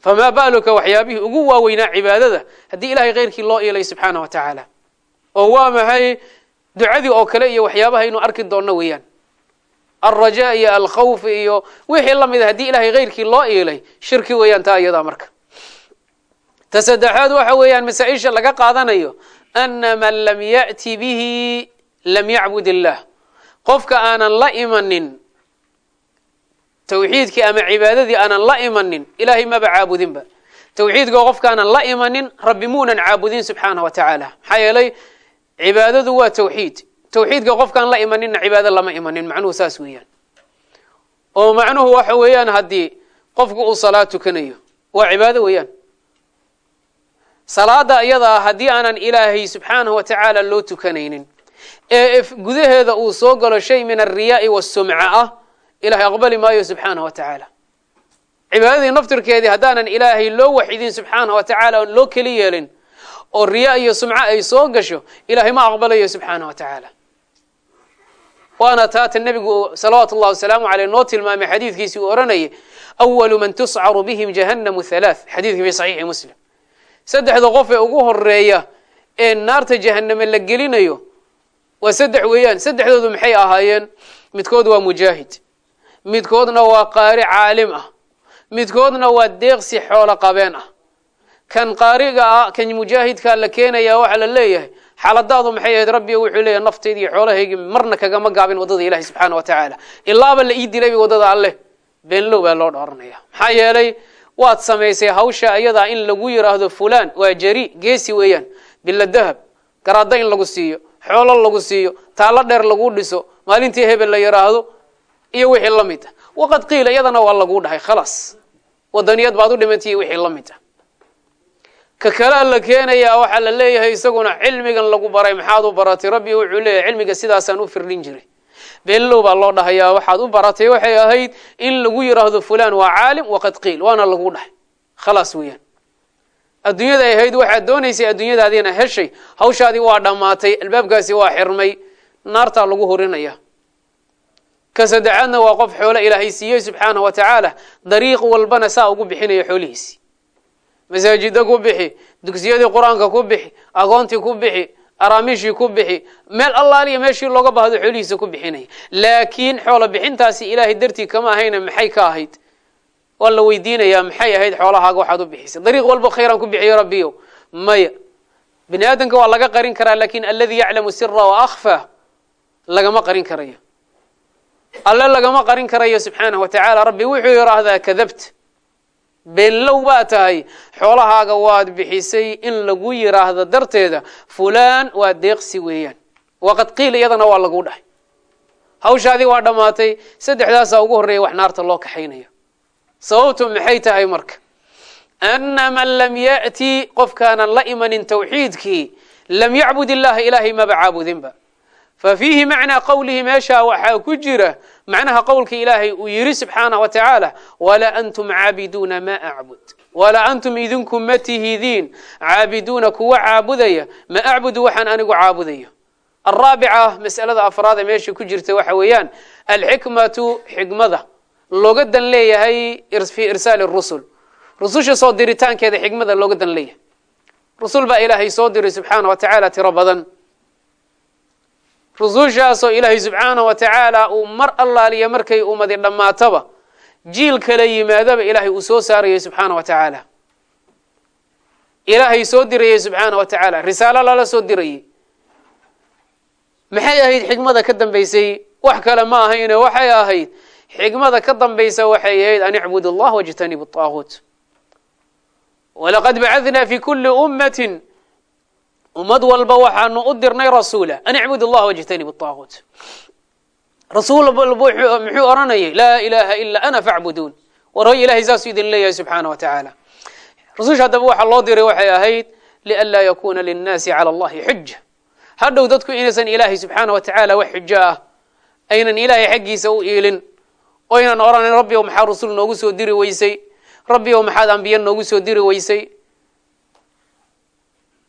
Famaa baaluka waxyaabihii ugu waaweynaa cibaadada haddii ilahay keyrkii loo iilay subxaanah wa tacaala oo waa maxay ducadii oo kale iyo waxyaabaha inuu arki doonno weeyaan. Alrajaa iyo alkhawf iyo wixii la mid a haddii ilahay keyrkii loo iilay shirki weeyaan taa iyadaa marka. Ta saddexaad waxa weeyaan masaa-isha laga qaadanayo ana man lam ya'ti bihi lam yacbud illah. Qofka aanan la imanin tawxiidkii ama cibaadadii aanan la imanin ilahay maba caabudinba. Tawxiidka qofka aanan la imanin rabbi muunan caabudin subxaanah wa tacaala maxaa yeelay cibaadadu waa tawxiid. Tawxiidka qofkaan la imaninna cibaado lama imanin macnuhu saas weeyaan. Oo macnuhu waxa weeyaan haddii qofku uu salaad tukanayo waa cibaado weeyaan. Salaada iyada ah haddii aanan ilaahay subxaanahu wa tacaala loo tukanaynin ee gudaheeda uu soo galo shay min alriyaai wasumca ah ilahay aqbali maayo subxaanah wa tacaala. Cibaadadii naftirkeedii haddaanan ilaahay loo waxidin subxaanah wa oon loo keli yeelin oo riyaa iyo sumco ay soo gasho ilahay ma aqbalayo subxaanah wa tacaala waana taata nebigu salawaatu ullahi wasalaamu aleyh noo tilmaamay xadiidkiisii uu ohanayay awalu man tuscaru bihim jahannamu halaath xadiidkii fi saxiixi muslim. Saddexda qof ee ugu horreeya ee naarta jahaname la gelinayo waa saddex weeyaan. Saddexdoodu maxay ahaayeen? Midkood waa mujaahid. Midkoodna waa qaari caalim ah. Midkoodna waa deeqsi xoolo qabeen ah kan qaariga ah kan mujaahidkaa la keenaya waxaa la leeyahay xaaladaadu maxay ahayd? Rabbi wuxuu leeyahay naftaydi iyo xoolahaygi marna kagama gaabin waddada ilahi subxaana wa tacaala ilaaba la ii dilay waddada alleh. Beenlow baa loo dhooranaya maxaa yeelay waad samaysay hawsha ayadaa in lagu yiraahdo fulan waa jari geesi weeyaan bila dahab garaada in lagu siiyo xoolo lagu siiyo taalo dheer lagu dhiso maalintii hebel la yiraahdo iyo wixii la mid ah. Waqad qiila iyadana waa laguu dhahay khalaas wadaniyad baad u dhimantay wixii la mid ah ka kalea la keenayaa waxaa la leeyahay isaguna cilmigan lagu baray. Maxaad u baratay? Rabbi wuxuu leeyahay cilmiga sidaasaan u firdhin jiray. Beenlow baa loo dhahayaa. Waxaad u baratay waxay ahayd in lagu yiraahdo fulan waa caalim waqad qiil waana lagu dhahay. Khalaas weeyaan. Adduunyada ay ahayd waxaad doonaysay adduunyadaadiina heshay. Hawshaadii waa dhammaatay albaabkaasi waa xirmay. Naartaa lagu hurinaya. Ka saddexaadna waa qof xoolo ilaahay siiyey subxaanah wa tacaala dariiq walbana saa ugu bixinaya xoolihiisi masaajida ku bixi dugsiyadii qur'aanka ku bixi agoontii ku bixi araamiishii ku bixi meel allaaliya meeshii looga baahdo xoolihiisa ku bixinaya laakiin xoolo bixintaasi ilaahay dartii kama ahayna maxay ka ahayd? Waa la weydiinayaa maxay ahayd xoolahaaga waxaad u bixisay? Dariiq walba khayraan ku bixiyo rabbiyo maya. Bini aadamka waa laga qarin karaa laakiin alladii yaclamu sira wa akhfa lagama qarin karayo. Alle lagama qarin karayo subxaanah wa tacaala rabbi wuxuu yidhaahdaa kadabt beenlow baa tahay xoolahaaga waad bixisay in lagu yiraahdo darteeda fulaan waa deeqsi weeyaan. Waqad qiil iyadana waa lagu dhahay. Hawshaadii waa dhammaatay saddexdaasaa ugu horreeya wax naarta loo kaxaynaya. Sababtu maxay tahay marka? Ana man lam ya'ti qofkaanan la imanin tawxiidkii lam yacbud illaha ilaahay maba caabudinba fa fiihi macnaa qowlihi meeshaa waxaa ku jira macnaha qowlka ilaahay uu yidhi subxaanah wa tacaala walaa antum caabiduuna maa acbud. Walaa antum idinku ma tihidiin caabiduuna kuwa caabudaya ma acbudu waxaan anigu caabudayo. Alraabica mas'alada afraada meesha ku jirta waxa weeyaan alxikmatu xikmada looga dan leeyahay fii irsaali rusul. Rususha soo diritaankeeda xikmada looga dan leeyahay. Rusul baa soo diray subxaana wa tacaala rusushaasoo ilaahay subxaana wa tacaala uu mar allaaliya markay ummadi dhammaataba jiil kala yimaadaba ilaahay uu soo saarayay subxaana wa tacaala. Ilaahay soo dirayay subxaana wa tacaala. Risaalo lala soo dirayay. Maxay ahayd xikmada ka dambaysay? Wax kale ma ahayne waxay ahayd. Xikmada ka dambaysa waxay ahayd an icbud allah wajtanibu طaaguut walaqad bacadna fi kuli ummatin ummad walba waxaanu u dirnay rasuula an icbud allah wajtanibu طaaguut rasuul walba muxuu oranayay laa ilaha ila ana facbuduun war hoy ilahay saasuu idin leeyahay subxaana wa tacaala rasusha haddaba waxaa loo diray waxay ahayd lianlaa yakuna linnaasi cala allahi xuja hadhow dadku inaysan ilaahay subxaana wa tacaala wax xujo ah aynan ilaahay xaggiisa u iilin oo oranin rabbi ow maxaa rasul noogu soo diri weysay? Rabbi ow maxaad ambiye noogu soo diri weysay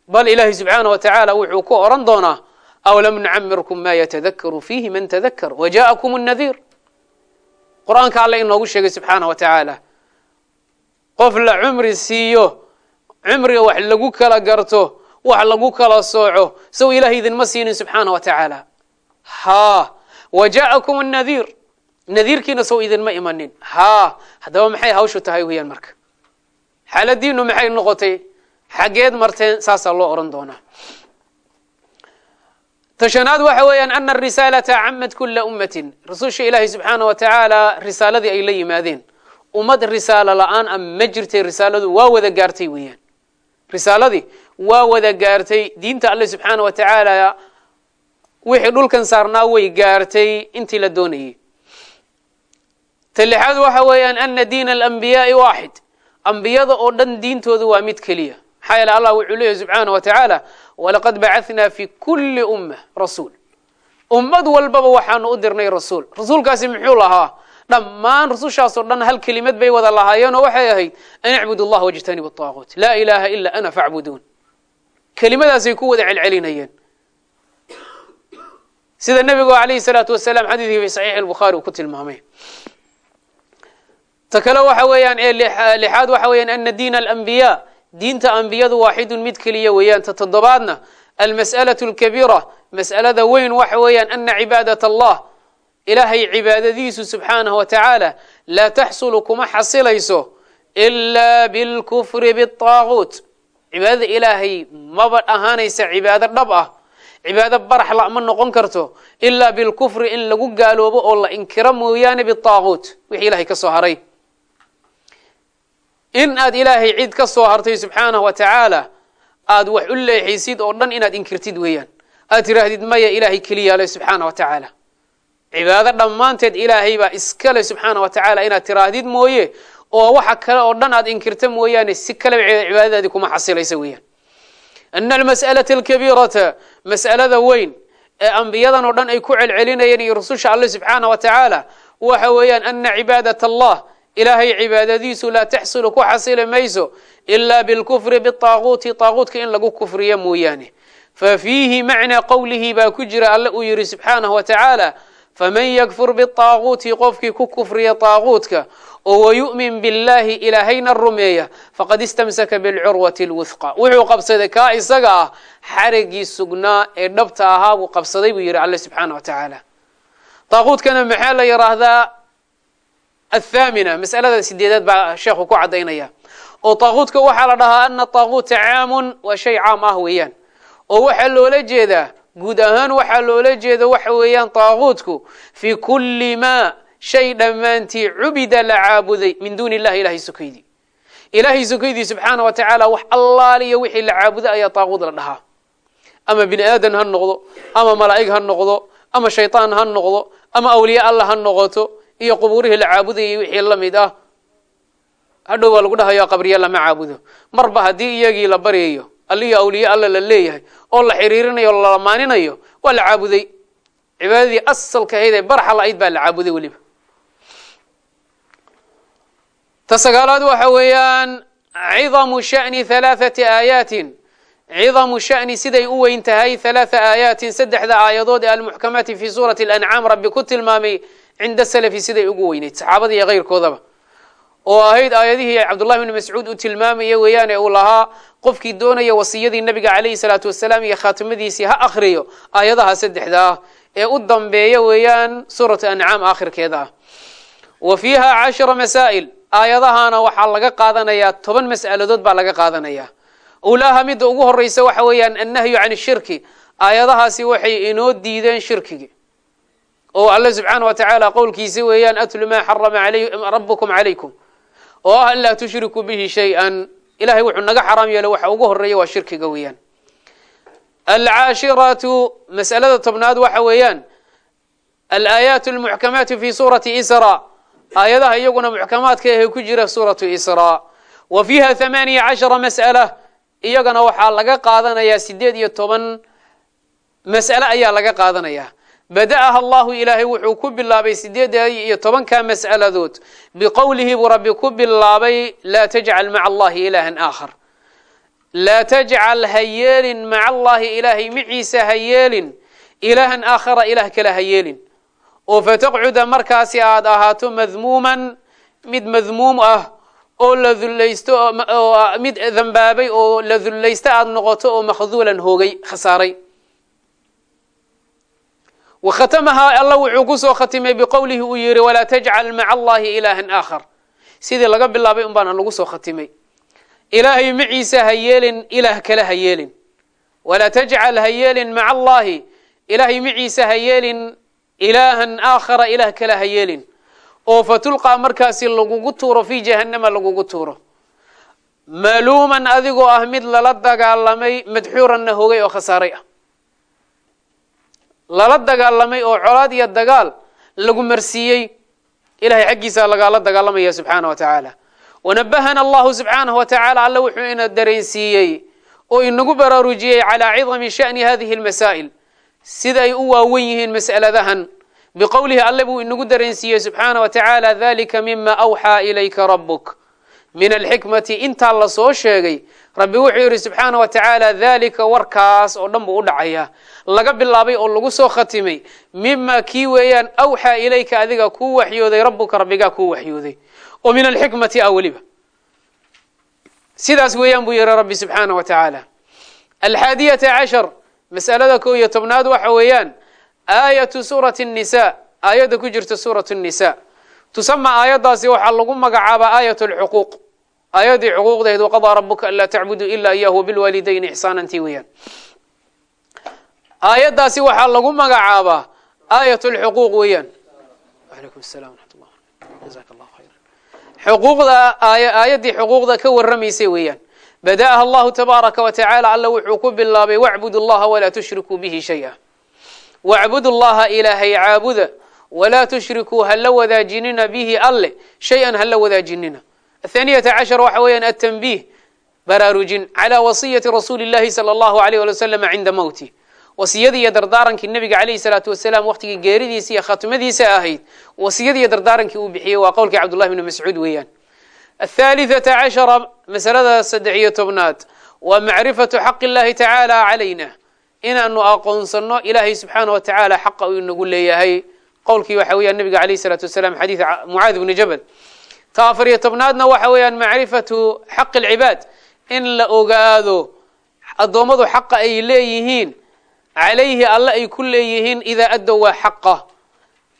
bal ilaahay subxaana wa wuxuu ku oran doonaa aw lam nucamirkum ma yatadakaru fiihi man tadakar waja'akum nadiir qur'aanka alle inoogu sheegay subxaana wa qof la cumri siiyo cumriga wax lagu kala garto wax lagu kala sooco sow ilahay idinma siinin subxaana wa tacaala haa waja'akum nadiir nadiirkiina sow idinma imanin. Haa haddaba maxay hawshu tahay weeyaan marka? Xaaladiinu maxay noqotay xaggeed marteen saasaa loo oran doonaa. Tashanaad waxa weeyaan ana arisaalata camad kula ummatin. Rasusha ilaahay subxaana wa tacaala risaaladii ay la yimaadeen. Ummad risaalo la'aan a ma jirtay risaaladu waa wada gaartay weeyaan. Risaaladii waa wada gaartay diinta alle subxaana wa tacaala wixii dhulkan saarnaa way gaartay intii la doonayay. Ta waxa weeyaan ana diina alambiyaai waaxid. Ambiyada oo dhan diintoodu waa mid keliya maxaa yeele allah wuxuu leeyahy subxaana wa tacaala walaqad bacathnaa fi kuli umma rasuul. Ummad walbaba waxaanu u dirnay rasuul. Rasuulkaasi muxuu lahaa dhammaan rusushaasoo dhan hal kelimad bay wada lahaayeen oo waxay ahayd an icbud allah wajtanibu طaaguut laa ilaha ila ana facbuduun kelimadaasay ku wada celcelinayeen. Sida nebigu alayhi salaatu wasalaam xadiidkii fi saxiix albukhaari uu ku tilmaamay. Ta kale diinta ambiyadu waaxidun mid keliya weeyaan ta toddobaadna almas'alaة اlkabiira mas'alada weyn waxa weeyaan ana cibaadaة allah ilaahay cibaadadiisu subxaanaه wa tacaala laa taxsulu kuma xasilayso إila bilkufri bالطaaguut cibaadada ilaahay maba ahaanaysa cibaado dhab ah cibaado barax la ma noqon karto ilaa bilkufri in lagu gaaloobo oo la inkiro mooyaane biطaaguut wixii ilahay ka soo haray in aad ilaahay cid ka soo hartay subxaanaه wa tacaala aad wax u leexaysid oo dhan inaad inkirtid weeyaan. Aad tiraahdid maya ilaahay keliya le subxaana wa tacaala. Cibaado dhammaanteed ilaahay baa iskale subxaana wa tacaala inaad tiraahdid mooye oo waxa kale oo dhan aad inkirta mooyaane si kaleba cibaadadaadii kuma xasilaysa weeyaan. Ana almas'alata alkabiirata mas'alada weyn ee ambiyadan oo dhan ay ku celcelinayeen iyo rususha alle subxaana wa tacaala waxa weeyaan ana cibaadat allah ilaahay cibaadadiisu laa taxsulu ku xasili mayso ilaa bilkufri bitaaguuti taaguutka in lagu kufriyo mooyaane. Fa fiihi macnaa qowlihi baa ku jira alle uu yidhi subxaanahu wa tacaala faman yakfur bitaaguuti qofkii ku kufriya taaguutka oo wayu'min billaahi ilaahayna rumeeya faqad istamsaka bilcurwati lwuthqa wuxuu qabsaday kaa isaga ah xarigii sugnaa ee dhabta ahaa buu qabsaday buu yidhi alle subxaana watacaala tacaala. Maxaa la yidhaahdaa athamina masalada sideedaad baa sheekhu ku caddaynaya oo taaguutka waxaa la dhahaa ana taaguuta caamun waa shay caam ah weeyaan oo waxa loola jeedaa guud ahaan waxa loola jeeda waxa weeyaan taaguutku fi kulli ma shay dhammaantii cubida la caabuday min duuni illahi ilahay sokaydii ilaahay sokaydii subxaana wa tacaala wax allaaliyo wixii la caabudo ayaa taaguud la dhahaa ama bini aadan ha noqdo ama malaa'ig ha noqdo ama shaytaan ha noqdo ama awliya allah ha noqoto iyo qubuurihii la caabudayay wixii la mid ah. Hadhow waa lagu dhahayaa qabriya lama caabudo. Marba haddii iyagii la baryayo alliyo awliye alla la leeyahay oo la xiriirinayo o la lamaaninayo waa la caabuday. Cibaadadii asalka ahayd ee barxa la-ayd baa la caabuday weliba. Ta sagaalaad waxa weeyaan cidamu sha'ni halaathati aayaatin. Cidamu sha'ni siday u weyn tahay halaatha aayaatin saddexda aayadood ee almuxkamaati fi suurati alancaam rabbi ku tilmaamay cinda salafi siday ugu weyneyd saxaabada iyo keyrkoodaba oo ahayd aayadihii cabdullahi bni mascuud u tilmaamaya weeyaane uu lahaa qofkii doonaya wasiyadii nabiga calayhi salaatu wasalaam iyo khaatimadiisii ha akhriyo aayadaha saddexda ah ee u dambeeya weeyaan suuratu ancaam aakhirkeeda ah. Wa fiiha cashara masaa'il aayadahana waxaa laga qaadanayaa toban mas'aladood baa laga qaadanayaa ulaha midda ugu horeysa waxa weeyaan annahyu can shirki aayadahaasi waxay inoo diideen shirkigi oo alle subxaana wa tacaala qowlkiisi weeyaan atlu maa xarama rabukum calaykum oo ah an laa tushrikuu bihi shay-an. Ilahay wuxuu naga xaraam yeelay waxa ugu horreeya waa shirkiga weeyaan. Alcaashiratu mas'alada tobnaad waxa weeyaan alaayaat almuxkamaatu fi suurati isra. Aayadaha iyaguna muxkamaadka ahe ku jira suuratu isra. Wa fiiha hamaaniya cashara mas'ala. Iyagana waxaa laga qaadanayaa sideed iyo toban mas'ale ayaa laga qaadanayaa bada'aha allahu ilaahay wuxuu ku bilaabay sideed iyo tobanka mas'aladood biqowlihi buu rabbi ku bilaabay laa tajcal maca allahi ilaahan aakhar laa tajcal ha yeelin maca allahi ilaahay maciisa ha yeelin ilaahan aakhara ilaah kale ha yeelin oo fataqcuda markaasi aad ahaato madmuuman mid madmuum ah oo la dullaysto mid dambaabay oo la dullaysto aada noqoto oo makhduulan hoogay khasaaray wa khatamahaa alla wuxuu ku soo khatimay biqowlihi uu yihi walaa tajcal maca allahi ilaahan aakhar sidii laga bilaabay un baana lagu soo khatimay ilaahay maciisa ha yeelin ilaah kale ha yeelin walaa tajcal ha yeelin maca allahi ilaahay maciisa ha yeelin ilaahan aakhara ilaah kale ha yeelin oo fatulqaa markaasi lagugu tuuro fii jahannama lagugu tuuro maluuman adigoo ah mid lala dagaalamay madxuuranna hogay oo khasaaray ah lala dagaalamay oo colaad iyo dagaal lagu marsiiyey ilahay xaggiisa lagaala dagaalamaya subxaana wa tacaala. Wanabahana allahu subxaanahu wa tacaala alle wuxuu ina dareensiiyey oo inagu baraarujiyey calaa cidami sha'ni hadihi lmasaa'il sida ay u waawen yihiin mas'aladahan. Biqowlihi alle buu inagu dareensiiyey subxaana wa tacaala dalika mima awxaa ilayka rabuk min alxikmati intaa la soo sheegay. Rabbi wuxuu yidhi subxaana wa tacaala dalika warkaas oo dhan buu u dhacayaa laga bilaabay oo lagu soo khatimay. Mima kii weeyaan awxaa ilayka adiga kuu waxyooday rabbuka rabbigaa kuu waxyooday. Oo min alxikmati ah weliba. Sidaas weeyaan buu yihi rabbi subxaana wa tacaala. Alxaadiyata cashar masalada ko iyo tobnaad waxa weeyaan aayatu suurati nisa aayadda ku jirta suuratu nisa tusama aayaddaasi waxaa lagu magacaabaa aayat lcuquuq aayaddii xuquuqdeed waqadaa rabuka anlaa tacbuduu ila iyahu bilwaalidayni ixsaanantii weeyaan. Aayaddaasi waxaa lagu magacaabaa aayat اlxuquuq weeyaan. Alaykum salam raxmat llah jazak allah khayra xuquuqda aayaddii xuquuqda ka warramaysay weeyaan. Bada'aha allahu tabaaraka wa alla wuxuu ku bilaabay wacbudu llaha walaa tushrikuu bihi shaya. Wacbudu llaha ilaahay caabuda walaa tushrikuu hala wadaajinina bihi alle shay-an hala wadaajinina athaaniyata cashar waxa weeyaan atanbiih baraarujin calaa wasiyati rasuuli llahi sala allahu alayh wali wasalam cinda mowti wasiyadii iyo dardaarankii nabiga calayhi salaatu wasalaam waqtigii geeridiisa iyo khatimadiisa ahayd wasiyadii iyo dardaarankii uu bixiyey waa qowlkii cabdullahi bni mascuud weeyaan. Athalithata cashara masalada saddex iyo tobnaad waa macrifatu xaqi illahi tacaala calayna inaanu aqoonsano ilaahay subxaana wa tacaala xaqa uu inagu leeyahay. Qowlkii waxa weeyaan nabiga calayhi salaatu wasalaam xadiid mucaad bni jabal ta afar iyo tobnaadna waxa weeyaan macrifatu xaqi alcibaad in la ogaado addoommadu xaqa ay leeyihiin calayhi alle ay ku leeyihiin idaa addow waa xaqa.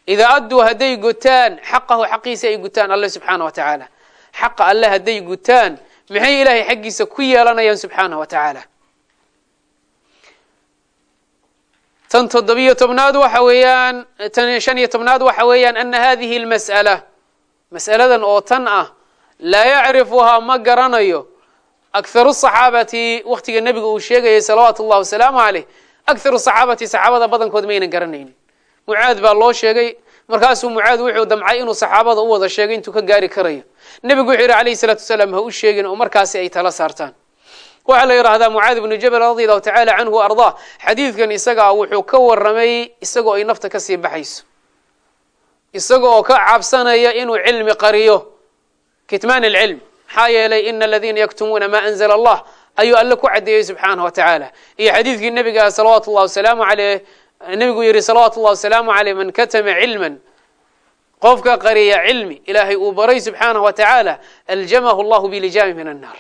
Idaa adduu hadday gutaan xaqahu xaqiisa ay gutaan alle subxaana wa xaqa alle hadday gutaan maxay ilaahay xaggiisa ku yeelanayaan subxaana wa tan toddobiyo tobnaad waxa weeyaan tan shan iyo tobnaad waxa weeyaan ana hadihi lmas'ala mas'aladan oo tan ah laa yacrifuhaa ma garanayo. Akharu saxaabati wakhtiga nebiga uu sheegayay salawaatu ullahi wasalaamu caleyh akharu saxaabati saxaabada badankood maynan garanaynin. Mucaad baa loo sheegay markaasuu mucaad wuxuu damcay inuu saxaabada u wada sheegay intuu ka gaari karayo. Nebigu wuxuu yidhi alayhi salaatu wasalaam ha u sheegin oo markaasi ay tala saartaan. Waxaa la yidhaahdaa mucaad ibnu jabal radi allahu tacaala canhu ardaa xadiidkan isagaa wuxuu ka waramay isagoo ay nafta ka sii baxayso isaga oo ka cabsanaya inuu cilmi qariyo. Kitmaan alcilm. Maxaa yeelay ina aladiina yaktumuuna ma anzla allah. Ayuu alle ku cadeeyey subxaanah wa tacaala. Iyo xadiidkii nebiga salawaatu llahi wasalaamu aleyh nebigu yihi salawaatu llahi wasalaamu aleyh man katama cilman. Qofka qariya cilmi ilaahay uu baray subxaanah wa tacaala aljamahu llahu bilijaami min annaar.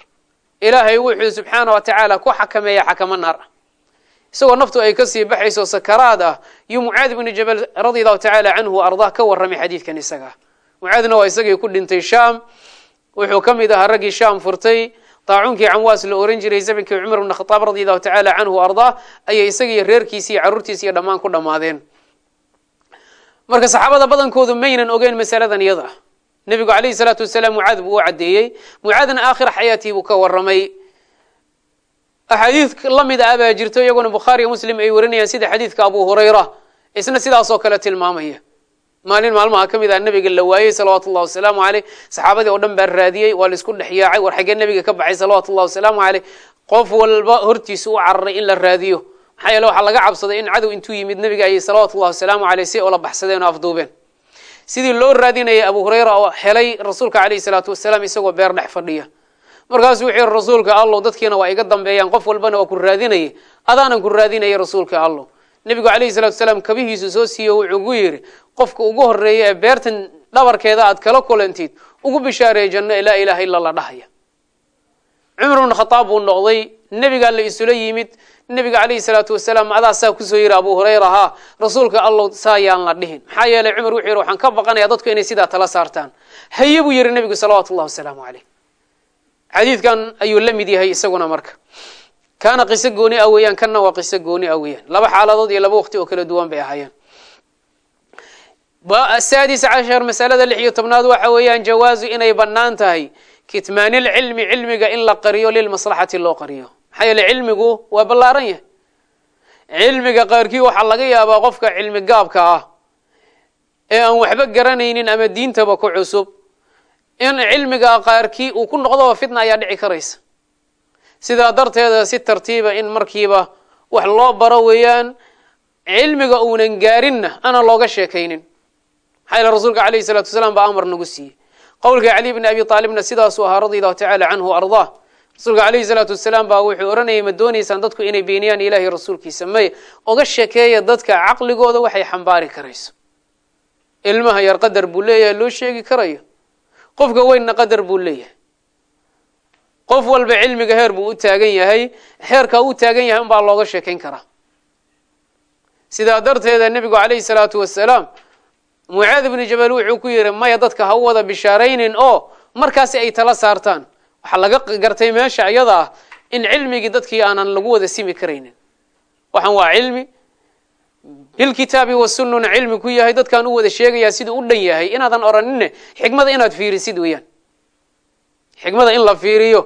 Ilaahay wuxuu subxaanah wa ku xakameeya xakamo naar. ah isagoo naftu ay ka sii baxayso sakaraad ah yuu mucaad ibnu jabal radi allahu tacaala canhu wa ardah ka warramay xadiidkan isaga. Mucaadna waa isagii ku dhintay shaam wuxuu ka mid ahaa raggii shaam furtay daacuunkii camwaas la oran jiray zamankii cumar bn khataab radi allahu tacaala canhu ardaa ayay isagiiyo reerkiisi iyo carruurtiisi dhammaan ku dhammaadeen. Marka saxaabada badankoodu maynan ogeyn masaladan iyada nebigu calayhi salaatu wasalaam mucaad buu u caddeeyey mucaadna aakhira xayaatii buu ka warramay axaadiid la mid ah baa jirto iyaguna bukhaariyo muslim ay warinayaan sida xadiidka abu hurayra isna sidaasoo kale tilmaamaya. Maalin maalmaha ka mid ah nebiga la waayey salawaatu ullahi wasalaamu caleyh saxaabadii oo dhan baa raadiyey waa la isku dhex yaacay war xaggee nebiga ka baxay salawaatu ullahi wasalaamu caleyh qof walba hortiisa u cararay in la raadiyo. Maxaa yeele waxaa laga cabsaday in cadow intuu yimid nebiga ayay salawaatu ullahi wasalaamu caleyh si ola baxsadeen oo afduubeen. Sidii loo raadinayay abu hurayra oo helay rasuulka caleyhi salaatu wasalaam isagoo beer dhex fadhiya markaasuu wuxuu yihi rasuulka allow dadkiina waa iga dambeeyaan qof walbana waa ku raadinayay. Adaanan ku raadinaya rasuulka allow nebigu calayhi salatu wasalaam kabihiisu soo siiyo wuxuu gu yidhi qofka ugu horreeya ee beertan dhabarkeeda aad kala kulantid ugu bishaareeya janno ee laa ilaaha illa la dhahaya. Cumar bnu khataab buu noqday nebigaa la isula yimid. Nebiga calayhi salaatu wasalaam adaa saa ku soo yidhi abu hurayra haa rasuulka allow saa yaan la dhihin. Maxaa yeelay cumar wuxuu yidhi waxaan ka baqanayaa dadku inay sidaa tala saartaan. Haye buu yidhi nebigu salawaatu ullahi wasalaamu caleyh xadiidkan ayuu la mid yahay isaguna marka. Kaana qiso gooni ah weeyaan kanna waa qiso gooni ah weeyaan. Laba xaaladood iyo laba waqti oo kala duwan bay ahaayeen. Saadis cashar masalada lix iyo tobnaad waxa weeyaan jawaazu inay bannaan tahay kitmaanilcilmi cilmiga in la qariyo lilmaslaxati loo qariyo. Maxaa yeele cilmigu waa ballaaran yahay. Cilmiga qaarkii waxaa laga yaabaa qofka cilmi gaabka ah ee aan waxba garanaynin ama diintaba ku cusub in cilmiga qaarkii uu ku noqdoba fitna ayaa dhici karaysa. Sidaa darteeda si tartiiba in markiiba wax loo baro weeyaan cilmiga uunan gaarinna ana looga sheekaynin. Maxaa yeele rasuulka calayhi salatu wasalaam baa amar nagu siiyey. Qowlka cali bni abi aalibna sidaasuu ahaa radi allahu tacala canhu ardaa rasuulka calayhi salaatu wasalaam baa wuxuu odhanayay ma doonaysaan dadku inay beeniyaan ilahi rasuulkiisa? May oga sheekeeya dadka caqligooda waxay xambaari karayso. Ilmaha yar qadar buu leeyahay loo sheegi karayo qofka weynna qadar buu leeyahay. Qof walba cilmiga heer buu u taagan yahay heerkaa u taagan yahay unbaa looga sheekayn karaa. Sidaa darteeda nebigu calayhi salaatu wasalaam mucaad ibni jabal wuxuu ku yidhi maya dadka ha u wada bishaaraynin oo markaasi ay tala saartaan. Waxaa laga gartay meesha iyada ah in cilmigii dadkii aanan lagu wada simi karaynin. Waxaan waa cilmi bilkitaabi wasunnuna cilmi ku yahay dadkaan u wada sheegayaa siduu u dhan yahay. Inaadan oranine xikmada inaad fiirisid weeyaan. Xikmada in la fiiriyo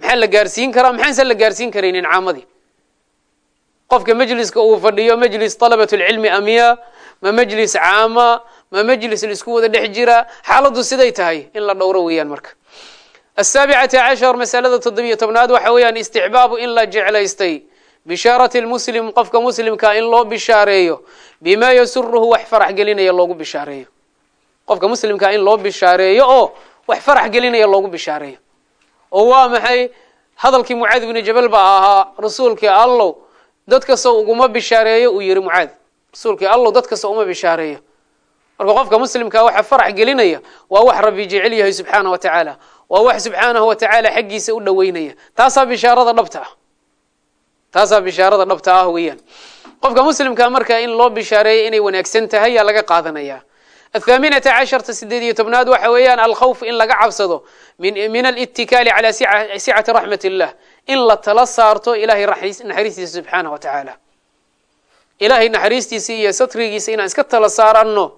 maxaa la gaarsiin karaa? Maxaanse la gaarsiin karaynin caamadii? Qofka majliska uu fadhiyo majlis talabat lcilmi amiya ma majlis caama ma majlis la isku wada dhex jira. Xaaladdu siday tahay in la dhowro weeyaan marka. Asaabicata cashar masalada toddobiyo tobnaad waxa weeyaan isticbaabu in la jeclaystay bishaarati lmuslim qofka muslimkaa in loo bishaareeyo bimaa yasuruhu wax farax gelinaya loogu bishaareeyo qofka muslimkaa in loo bishaareeyo oo wax farax gelinaya loogu bishaareeyo oo waa maxay hadalkii mucaad ibni jabal baa ahaa rasuulkii allow dad kastoo uguma bishaareeyo uu yihi mucaad rasuulkii allow dad kastoo uma bishaareeyo marka qofka muslimkaa waxa farax gelinaya waa wax rabbi jecel yahay subxaana wa tacaala waa wax subxaanahu wa tacaala xaggiisa u dhoweynaya taasaa bishaarada dhabta ah taasaa bishaarada dhabta ah weeyaan. Qofka muslimkaa marka in loo bishaareeyo inay wanaagsan tahay yaa laga qaadanaya. Athaaminata casharta sideed iyo tobnaad waxa weeyaan alkhawf in laga cabsado min alitikaali calaa sicati raxmat illah in la tala saarto ilahay naxariistiisa subxaana wa tacaala. Ilahay naxariistiisa iyo satrigiisa inaan iska tala saaranno.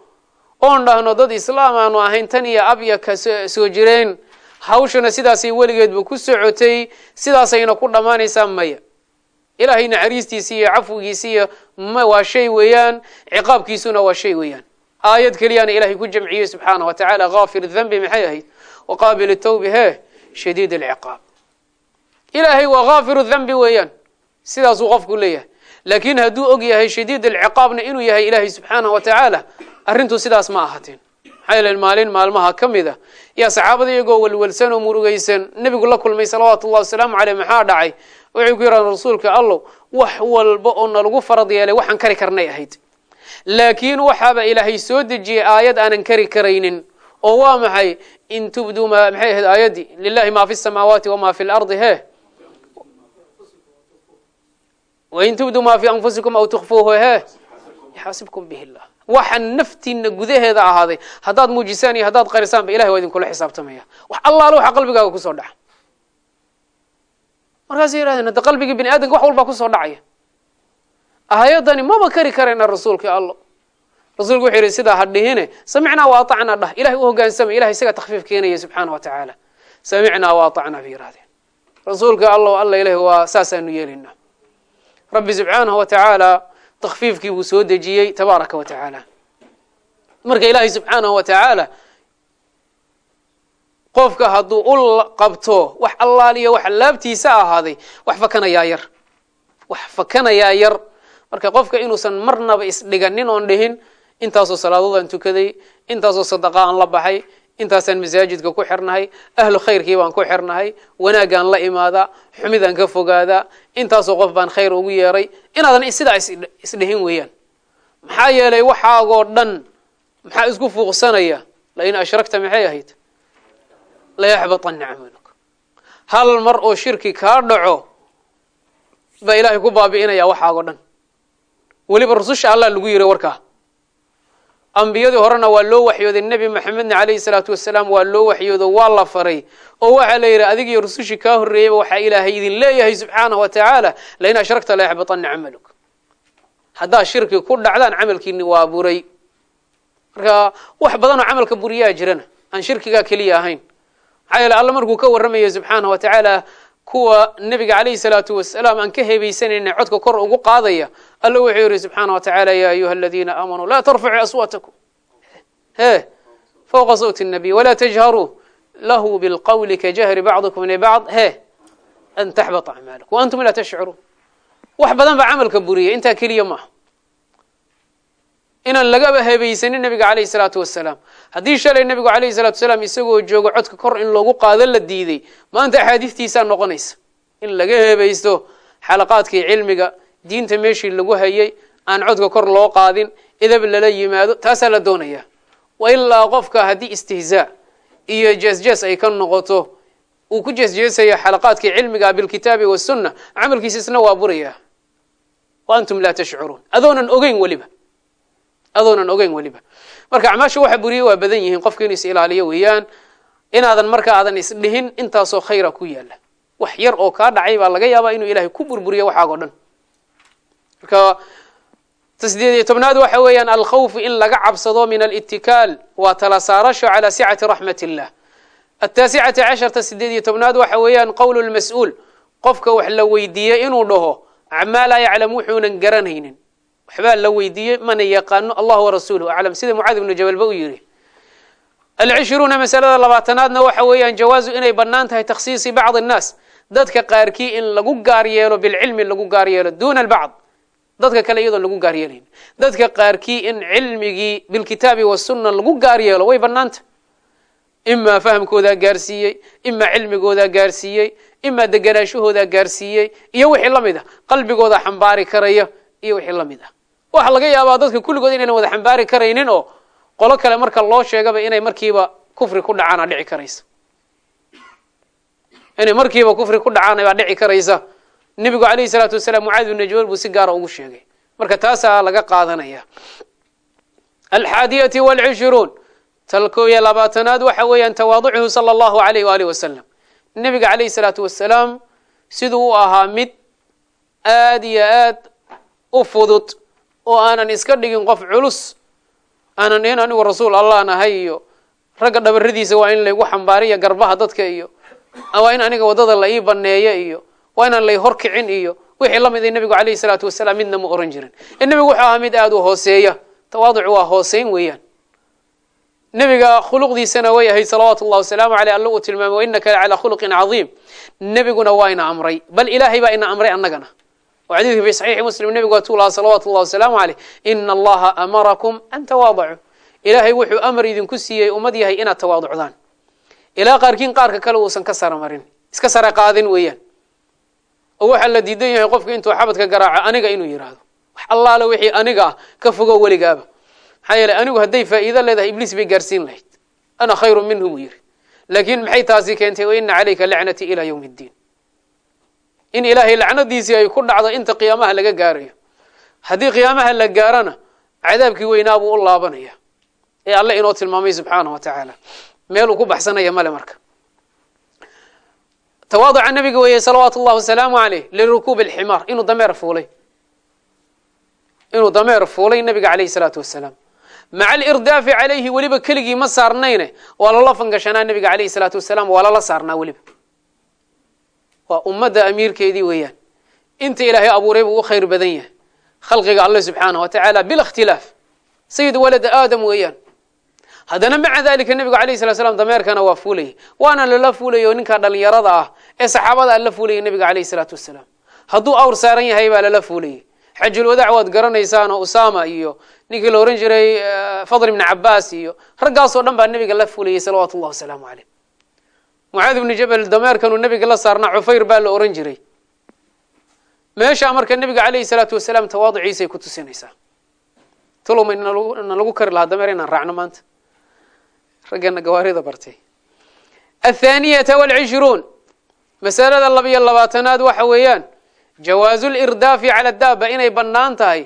Oon dhahno dad islaam aanu ahayn tan iyo ab iyo ka soo jireen. Hawshana sidaasay weligeedba ku socotay sidaasayna ku dhammaanaysaa maya ilaahay naxariistiisi iyo cafwigiisi iyo waa shay weeyaan ciqaabkiisuna waa shay weeyaan. Aayad keliyaana ilahay ku jamciyey subxaanah wa tacala kaafir dhanbi maxay ahayd? Waqaabil tawbi he shadiid alciqaab ilaahay waa kaafiru dhanbi weeyaan sidaasuu qofku leeyahay. Laakiin hadduu og yahay shadiid alciqaabna inuu yahay ilaahay subxaanah wa tacaala arrintu sidaas ma ahateen maxaa yeele maalin maalmaha ka mid a yaa saxaabada iyagoo welwelsan oo murugaysan nebigu la kulmay salawaatu ullahi wasalaamu caleyh maxaa dhacay waxay ku yidhahdeen rasuulka allow wax walba oo nalagu farad yeelay waxaan kari karnay ahayd. Laakiin waxaaba ilaahay soo dejiyey aayad aanan kari karaynin oo waa maxay? In tubduu ma maxay ahayd aayaddii lilahi ma fi samaawaati wama fi lardi he wain tubduu ma fi anfusikum aw tukfuuhu he yaxaasibkum bihi llah waxa naftiina gudaheeda ahaaday. Haddaad muujisaan iyo haddaad qarisaanba ilahay waa idinkula xisaabtamaya. Wax allaale waxa qalbigaaga ku soo dhaca markaasay yihahdeen hadda qalbigii bini aadamka wax walbaa ku soo dhacaya. Aayadani maba kari karayna rasuulkii allo. Rasuulku wuxuu yidhi sidaa ha samicnaa wa aطacnaa dhah. Ilahay u hogaansamay ilahay isaga takfiif keenaya subxaana wa tacaala. Samicnaa wa aطacnaa bay yihahdeen rasuulka allo alla ilahi waa saasaanu yeelayna rabbi subxaanahu wa tacaala takfiifkii buu soo dejiyey tabaaraka wa tacaala. Marka ilaahay subxaanahu wa tacaala qofka hadduu u qabto wax allaaliyo wax laabtiisa ahaaday wax fakanayaa yar. Wax fakanayaa yar. Marka qofka inuusan marnaba isdhiganin oon dhihin intaasoo salaadoodaan tukaday intaasoo sadaqa aan la baxay intaasaan masaajidka ku xirnahay ahlu khayrkii baan ku xirnahay wanaaggaan la imaadaa xumidaan ka fogaadaa intaasoo qof baan khayr ugu yeeray inaadan sidaa isdhihin weeyaan. Maxaa yeelay waxaagoo dhan maxaa isku fuuqsanaya? Lain ashragta maxay ahayd layaxbaطana camaluk hal mar oo shirki kaa dhaco baa ilaahay ku baabi'inaya waxaagoo dhan weliba rususha allah lagu yiri warkaa ambiyadii horena waa loo waxyooday nebi maxamedna calayhi salaatu wasalaam waa loo waxyoodo waa la faray oo waxaa la yidhi adig iyo rusushii kaa horreeyeyba waxaa ilaahay idin leeyahay subxaanahu wa tacaala lain ashragta layaxbaطana camaluk haddaad shirki ku dhacdaan camalkiini waa buray marka wax badan oo camalka buriyaa jirana aan shirkigaa keliya ahayn maxaa yeele alla markuu ka warramaya subxaanah wa tacaala kuwa nebiga calayhi salaatu wasalaam aan ka hebaysanayna codka kor ugu qaadaya alla wuxuu yihi subxaana wa tacaala ya ayuha aladiina aamanuu laa tarfacuu aswaatakum. He fawqa sawti الnabiy walaa tajharuu lahu bilqawli kajahri bacdikum libacd he an taxbata acmaalakum waantum laa tashcuruun. Wax badan baa camalka buriya intaa keliya maaha inaan lagaba hebaysanin nebiga calayhi salaatu wasalaam haddii shalay nebigu calayhi salatu wasalaam isagoo joogo codka kor in loogu qaado la diiday maanta axaadiistiisaa noqonaysa. In laga hebaysto xalaqaadkii cilmiga diinta meeshii lagu hayay aan codka kor loo qaadin idab lala yimaado taasaa la doonaya. Wa ilaa qofka haddii istihzaa iyo jeesjees ay ka noqoto uu ku jeesjeesaya xalaqaadkii cilmiga bilkitaabi wasunna camalkiisa isna waa buraya. Wa antum laa tashcuruun. Adoonan ogeyn weliba adoonan ogeyn weliba. Marka acmaasha waxa buriye waa badan yihiin qofka inuu is ilaaliyo weeyaan inaadan marka aadan isdhihin intaasoo khayra ku yaalla wax yar oo kaa dhacay baa laga yaabaa inuu ilaahay ku burburiyo waxaagoo dhan. Marka tasdeed iyo tobnaad waxa weeyaan alkhawfu in laga cabsado min alitikaal waa tala saarasho calaa sicati raxmat illah ataasicata casharta sideed iyo tobnaad waxa weeyaan qowl lmas-uul qofka wax la weydiiyey inuu dhaho acmaa laa yaclam wuxuunan garanaynin waxbaa la weydiiyey mana yaqaano allah warasuuluhu aclam. Sida mucaad ibnu jabalba u yidhi alcishruuna masalada labaatanaadna waxa weeyaan jawaazu inay bannaan tahay takhsiisi bacdi annaas dadka qaarkii in lagu gaar yeelo bilcilmi lagu gaar yeelo duuna albacd. Dadka kale iyadoon lagu gaar yeelayn dadka qaarkii in cilmigii bilkitaabi wasunna lagu gaar yeelo way bannaanta imaa fahamkoodaa gaarsiiyey imaa cilmigoodaa gaarsiiyey imaa deganaashahoodaa gaarsiiyey iyo wixii la mid ah qalbigooda xambaari karaya iyo wixii la mid ah. Waxaa laga yaabaa dadka kulligood inaynan wada xambaari karaynin oo qolo kale marka loo sheegaba inay markiiba kufri ku dhacaana dhici karaysa. Inay markiiba kufri ku dhacaan baa dhici karaysa. Nebigu calayhi salaatu wasalaam mucaad ibnu jabal buu si gaara ugu sheegay. Marka taasaa laga qaadanaya. Alxaadiyati walcishruun iyo labaatanaad waxa weeyaan tawaaducuhu sala allahu alayh waalihi wasalam nebiga calayhi salaatu wasalaam siduu u ahaa mid aad iyo aad u fudud oo aanan iska dhigin qof culus aanan dhihin anigu rasuul allah nahay iyo ragga dhabaradiisa waa in laygu xambaariyo garbaha dadka iyo waa in aniga waddada la ii baneeyo iyo waa inaan lay horkicin iyo wixii la mid ay nebigu calayhi salaatu wasalaam midna ma oran jirin. Nebigu wuxuu ahaa mid aada u hooseeya tawaaducu waa hooseyn weeyaan. Nebiga khuluqdiisana way ahayd salawaatu llahi wasalaamu aleyh alla uu tilmaamay wainaka la calaa khuluqin cadiim. Nebiguna waa ina amray bal ilaahay baa ina amray annagana oo xadiidka fi saxiixi muslim nebigu waatuu lahaa salawaatu llahi wasalaamu caleyh ina allaha amarakum an tawaadacuu ilaahay wuxuu amar idinku siiyey ummad yahay inaad tawaaducdaan ilaa qaarkiin qaarka kale uusan ka sara marin iska sara qaadin weeyaan oo waxaa la diidan yahay qofka intuu xabadka garaaco aniga inuu yidhaahdo wax allaale wixii aniga ah ka fogo weligaaba maxaa yeeley anigu hadday faa'iido leedahay ibliis bay gaarsiin lahayd ana khayru minhu buu yidhi laakiin in ilaahay lacnadiisii ay ku dhacdo inta qiyaamaha laga gaarayo. Haddii qiyaamaha la gaarana cadaabkii weynaa buu u laabanaya. Ee alle inoo tilmaamay subxaanah wa tacaala. Meeluu ku baxsanaya male marka. Tawaaduca nabiga weeye salawaatu llahi wasalaamu aleyh lirukuubi alximaar inuu dameer fuulay. Inuu dameer fuulay nabiga calayhi salaatu wasalaam maca alirdaafi calayhi weliba keligii ma saarnayne waa lala fangashanaa nabiga calayhi salaatu wasalaam waa lala saarnaa weliba waa ummadda amiirkeedii weeyaan. Inta ilaahay abuuray buu u khayr badan yahay. Khalqiga alle subxaanah wa tacaala bila ikhtilaaf. Sayid walada aadam weeyaan. Haddana maca dalika nebigu alayh slat slam dameerkana waa fuulayay waana lala fuulaya oo ninkaa dhalinyarada ah ee saxaabada la fuulayay nebiga alayh salaatu wasalaam hadduu awr saaran yahay baa lala fuulayay xajulwadaac waad garanaysaanoo usama iyo ninkii la ohan jiray fadl ibni cabaas iyo raggaasoo dhan baa nebiga la fuulayay salawaatu llah wasalaamu caleyh mucaad ibni jabal dameerkanuu nebiga la saarnaa cufayr baa la ohan jiray. Meeshaa marka nebiga alayhi salaatu wasalaam tawaaduciisay ku tusinaysaa. Tulowma na lagu kari lahaa dameer inaan raacno maanta. Raggeena gawaarida bartay. Athaaniyata walcishruun. Masalada labiyo labaatanaad waxa weeyaan jawaazu lirdaafi cala daaba inay bannaan tahay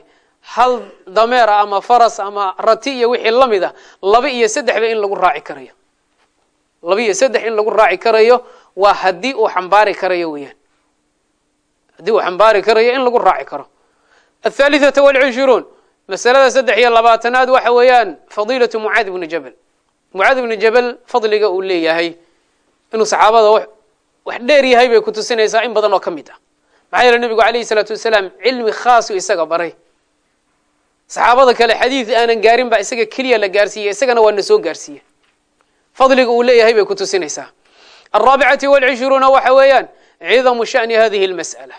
hal dameer ama faras ama rati iyo wixii la mid a laba iyo saddexba in lagu raaci karayo laba iyo saddex in lagu raaci karayo waa haddii uu xambaari karayo weeyaan. Haddii uu xambaari karayo in lagu raaci karo. Athaalithata walcishruun masalada saddex iyo labaatanaad waxa weeyaan fadiilatu mucaad ibni jabal. Mucaad ibni jabal fadliga uu leeyahay. Inuu saxaabada wax dheer yahay bay ku tusinaysaa in badan oo ka mid ah. Maxaa yeele nebigu alayhi salaatu wasalaam cilmi khaasu isaga baray. Saxaabada kale xadiid aanan gaarin baa isaga keliya la gaarsiiyey isagana waa na soo gaarsiiye fadliga uu leeyahay bay ku tusinaysaa. Alraabicati walcishruuna waxa weeyaan cidamu shani hadihi lmas'ala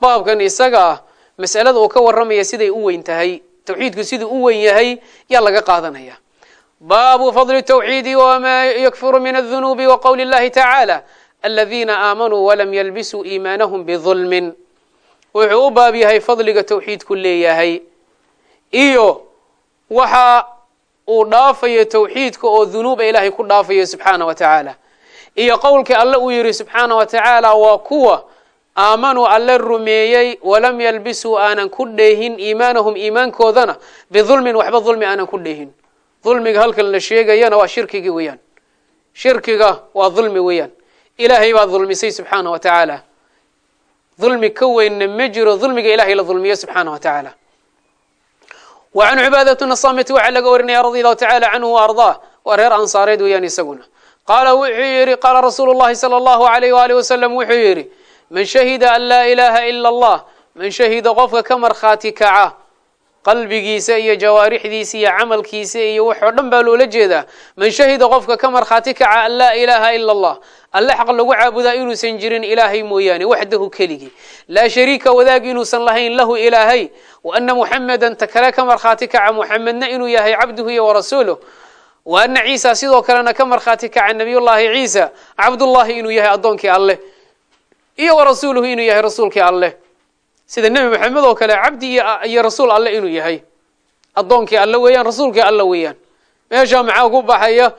baabkan isaga ah mas'alada uu ka warramaya siday u weyn tahay tawxiidku siduu u weyn yahay yaa laga qaadanaya. Baabu fadli tawxiidi wma yakfuru min adunuubi wa qowli اllahi tacaala aladiina aamanuu walam yalbisuu iimaanahum bidulmin wuxuu u baab yahay fadliga tawxiidku leeyahay. Iyo waxa uu dhaafayo tawxiidka oo dunuuba ilaahay ku dhaafayo subxaana wa tacaala. Iyo qowlkii alle uu yihi subxaana wa tacaala waa kuwa aamanuu alle rumeeyey walam yalbisuu aanan ku dheehin iimaanahum iimaankoodana bidulmin waxba dulmi aanan ku dheehin. Dulmiga halkan la sheegayana waa shirkigii weeyaan. Shirkiga waa dulmi weeyaan. Ilaahay baa dulmisay subxaana wa tacaala. Dulmi ka weynna ma jiro dulmiga ilahay la dulmiyo subxaana wa tacaala wa can cibaadatuna samiti waxaa laga warinaya radi allahu tacala canhu ardaa waa reer ansaareed weeyaan isaguna qaala wuxuu yihi qaala rasuulu llahi sala allahu alayh waali wasalam wuxuu yihi man shahida an laa ilaha ila allah man shahida qofka ka markhaati kaca qalbigiisa iyo jawaarixdiisa iyo camalkiisa iyo waxoo dhan baa loola jeedaa man shahida qofka ka markhaati kaca an laa ilaaha ila allah alle xaq lagu caabudaa inuusan jirin ilaahay mooyaane waxdahu keligii laa shariika wadaag inuusan lahayn lahu ilaahay wa ana muxamedan ta kale ka markhaati kaca muxamedna inuu yahay cabduhu iyo warasuuluh wa ana ciisa sidoo kalena ka markhaati kaca nabiyullaahi ciisa cabdullahi inuu yahay addoonkii alleh iyo warasuuluhu inuu yahay rasuulkii alleh sida nebi maxamed oo kale cabdi iyo rasuul alle inuu yahay. Addoonkii alle weeyaan rasuulkii alle weeyaan. Meeshaa maxaa ku baxaya?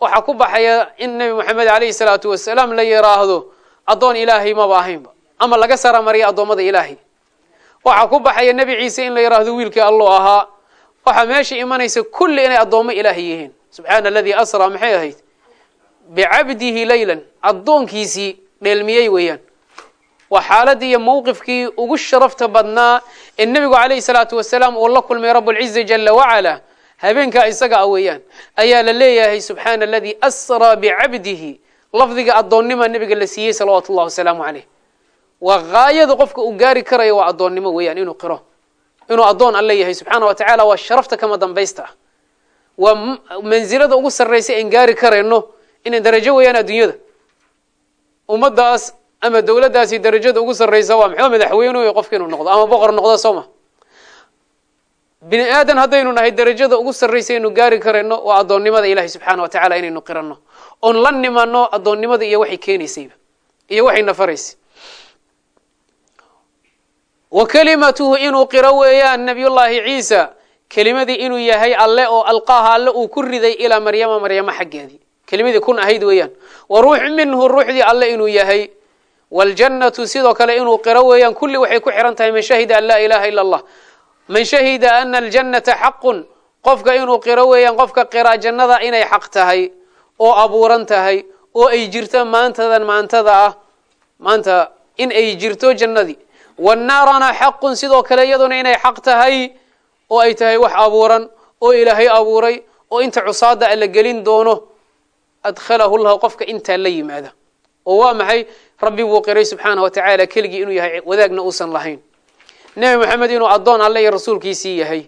Waxaa ku baxaya in nebi moxamed alayhi salaatu wasalaam la yiraahdo addoon ilaahay maba ahaynba ama laga saramariya addoommada ilaahay waxaa ku baxaya nebi ciise in la yiraahdo wiilkii alluu ahaa. Waxaa meesha imanaysa kulli inay addoommo ilaahay yihiin. Subxaana aladii asraa maxay ahayd? Bicabdihi leylan addoonkiisii dheelmiyey weeyaan. Waa xaaladii iyo mowqifkii ugu sharafta badnaa ee nebigu calayhi salaatu wasalaam uu la kulmay rabuulciza jala wacala habeenkaa isaga a weeyaan ayaa la leeyahay subxaana aladii asraa bicabdihi lafdiga addoonnima nebiga la siiyey salawaatu ullahi wasalaamu caleyh waa gaayada qofka uu gaari karayo waa addoonnimo weeyaan inuu qiro. Inuu addoon alle yahay subxaana wa tacala waa sharafta kama dambaysta. Ah waa mansilada ugu sarraysa aan gaari karayno inay darajo weeyaan adduunyada. Ummaddaas ama dowladdaasi darajada ugu sarraysa waa maxaa madaxweyne qofka inuu noqdo? Ama boqor noqdo soo ma? Bini aadan haddaynu nahay darajada ugu sarraysa aynu gaari karayno waa addoonnimada ilahi subxaana wa tacala inaynu qiranno. Oon la nimano addoonnimada iyo waxay keenaysayba iyo waxay nafaraysay wa kelimatuhu inuu qiro weeyaan nabiyullaahi ciisa kelimadii inuu yahay alle oo alqaaha alle uu ku riday ilaa maryama maryamo xaggeedii kelimadii kun ahayd weeyaan wa ruux minhu ruuxdii alle inuu yahay waljannatu sidoo kale inuu qiro weeyaan kulli waxay ku xihan tahay man shahida an laa ilaha ila allah man shahida ana aljannata xaqun qofka inuu qiro weeyaan qofka qiraa jannada inay xaq tahay oo abuuran tahay oo ay jirto maantadan maantada ah maanta in ay jirto jannadii wannaarana xaqun sidoo kale iyaduna inay xaq tahay oo ay tahay wax abuuran oo ilaahay abuuray oo inta cusaada a la gelin doono adkhalahu llahu qofka intaa la yimaada oo waa maxay rabbi buu qiray subxaana wa tacaala keligii inuu yahay wadaagna uusan lahayn nebi moxamed inuu addoon alle iyo rasuulkiisii yahay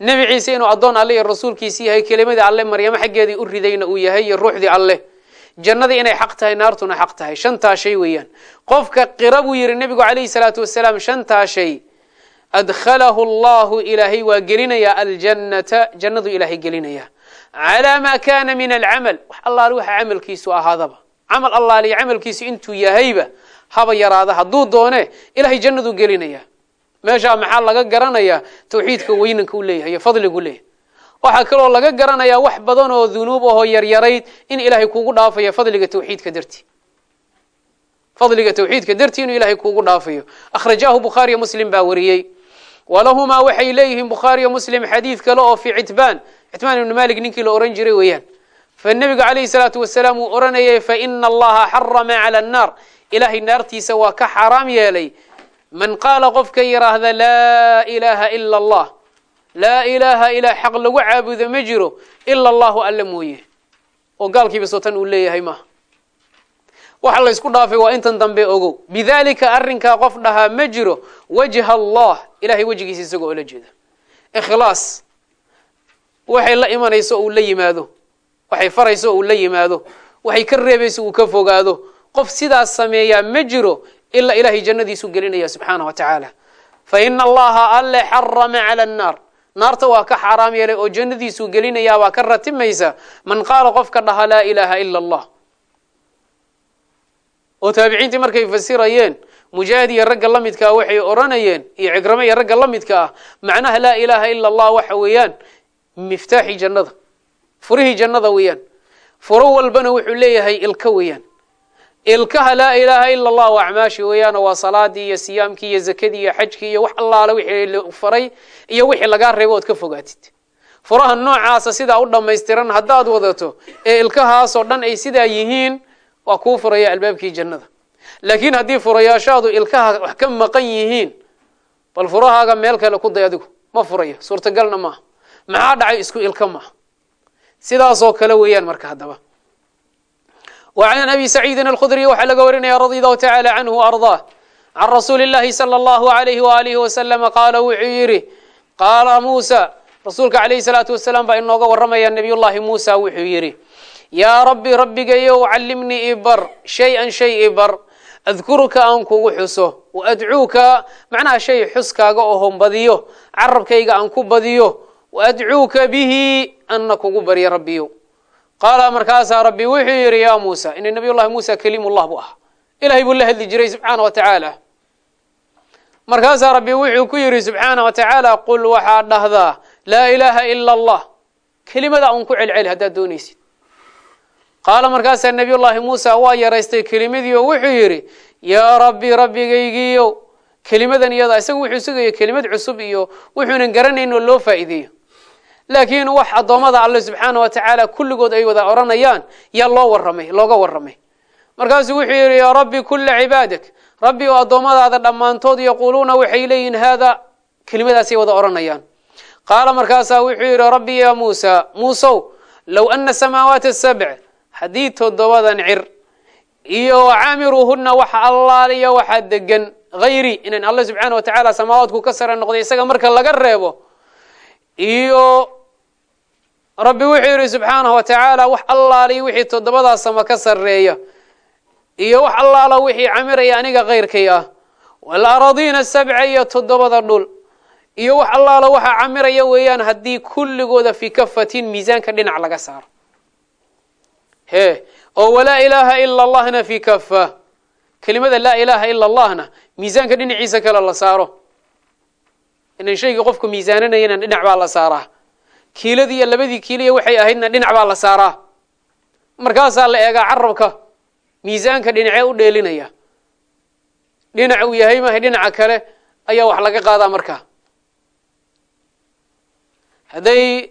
nebi ciise inuu addoon alle iyo rasuulkiisii yahay kelimadii alle maryamo xaggeedii u ridayna uu yahay iyo ruuxdii alle jannadii inay xaq tahay naartuna xaq tahay. Shantaa shay weeyaan. Qofka qira buu yihi nebigu calayhi salaatu wasalaam shantaa shay. Adkhalahu allahu ilaahay waa gelinayaa aljannata jannaduu ilaahay gelinayaa calaa maa kaana min alcamal. Wax allaali waxa camalkiisu ahaadaba. Camal allaaliyo camalkiisu intuu yahayba haba yaraada. Hadduu doone ilahay jannaduu gelinayaa meeshaa maxaa laga garanayaa? Tawxiidka weynanka u leeyahay iyo fadligu leeyahay waxaa kaloo laga garanayaa wax badan oo dunuub ahoo yaryarayd in ilaahay kuugu dhaafayo fadliga tawxiidka dartii. Fadliga tawxiidka dartii inuu ilaahay kuugu dhaafayo. Akhrajahu bukhaariyo muslim baa wariyey. Walahumaa waxay leeyihiin bukhaariyo muslim xadiid kale oo fi citbaan citbaan ibnu malik ninkii la ohan jiray weeyaan. Fa nebigu calayhi salaatu wasalaam uu oranayay fa ina allaha xarama cala annaar. Ilaahay naartiisa waa ka xaaraam yeelay. Man qaala qofka yidhaahda laa ilaaha ila allah laa ilaaha ilaa xaq lagu caabudo ma jiro ila allahu alla mooye. Oo gaalkiiba sotan uu leeyahay maaha waxa la ysku dhaafay waa intan dambe ogow. Bidalika arrinkaa qof dhahaa ma jiro wajha allah. Ilahay wejigiisa isagoo oola jeeda. Ikhlaas. Waxay la imanayso uu la yimaado. Waxay farayso uu la yimaado. Waxay ka reebayso uu ka fogaado. Qof sidaas sameeyaa ma jiro ilaa ilahay jannadiisu gelinaya subxaana wa tacaala. Fa ina allaha alle xarama cala annaar naarta waa ka xaaraam yeelay oo jannadiisuu gelinayaa waa ka ratimaysa. Man qaala qofka dhaha laa ilaaha ila allah oo taabiciintii markay fasirayeen mujaahid iyo ragga la midkaa waxay odhanayeen iyo cigrame iyo ragga la midka ah macnaha laa ilaaha ila allah waxa weeyaan miftaaxi jannada furihii jannada weeyaan. Furo walbana wuxuu leeyahay ilka weeyaan ilkaha laa ilaaha ila allah waa acmaashi weeyaano waa salaadii iyo siyaamkii iyo zakadii iyo xajkii iyo wax allaale wixii la faray iyo wixii lagaa reebo ood ka fogaatid. Furaha noocaasa sidaa u dhammaystiran haddaad wadato ee ilkahaasoo dhan ay sidaa yihiin waa kuu furaya albaabkii jannada. Laakiin haddii furayaashaadu ilkaha wax ka maqan yihiin bal furahaaga meel kale ku day adigu ma furayo suurtagalna maaha. Maxaa dhacay isku ilka maaha? Sidaasoo kale weeyaan marka haddaba وعن أبي سعيد الخdري waxaa laga warinaya رضي الله تعالى عنه وأرضاه عن رsuuل اللhi صلى الله عليه وآله وسلم qاala wuxuu yihi qاala موسى rasuulka عaليه الصلاaةu وaسلام baa inooga waramaya نبiy llahi muسى wuxuu yihi yaa rabbi rabbigayow calimnii ibar shay-an shay ibar adkuruka aan kugu xuso waadcuuka macnaha shay xuskaaga oo hombadiyo carabkayga aan ku badiyo waadcuuka bihi anna kugu barya rabbiyow qaala markaasaa rabbi wuxuu yidhi yaa muusa ina nabiy llahi muusa kaliimullah buu ahaa. Ilahay buu la hadli jiray subxaana wa tacaala markaasaa rabbi wuxuu ku yidhi subxaana wa tacaala qul waxaad dhahdaa laa ilaaha ila allah kelimada un ku celceli haddaad doonaysid. Qaala markaasaa nabiy llaahi muusa waa yaraystay kelimadii oo wuxuu yidhi yaa rabbi rabbigaygiiyow. Kelimadan iyada isaga wuxuu sugaya kelimad cusub iyo wuxuunan garanayn oo loo faa'iideeyo laakiin wax addoommada alle subxaana wa tacaala kulligood ay wada odhanayaan yaa loo waramay looga warramay. Markaasuu wuxuu yidhi yaa rabbi kulla cibaadak rabbi oo addoommadaada dhammaantood yaquuluuna waxay leeyihiin haada kelimadaasay wada odhanayaan qaala markaasaa wuxuu yidhi rabbi ya muusa muusow low ana samaawaati sabc haddii toddobadan cir iyo wacaamiruuhuna waxa allaaliya waxaa degan hayri inan alla subxaana wa tacaala samaawaadku ka sare noqday isaga marka laga reebo iyo rabbi wuxuu yidhi subxaanahu wa tacaala wax allaaliya wixii toddobadaas sama ka sarreeya iyo wax allaala wixii camiraya aniga kayrkay ah. Walaradiina sabca iyo toddobada dhul iyo wax allaala waxaa camiraya weeyaan haddii kulligooda fii kafatin miisaanka dhinac laga saaro. He oo walaa ilaaha ila allahna fii kafa kelimada laa ilaaha ila allahna miisaanka dhinaciisa kale la saaro. Inan shaygii qofku miisaananayana dhinac baa la saaraa kiiladii iyo labadii kiiliya waxay ahaydna dhinac baa la saaraa. Markaasaa la eegaa carabka miisaanka dhinacee u dheelinaya. Dhinac uu yahay maahay dhinaca kale ayaa wax laga qaadaa markaa hadday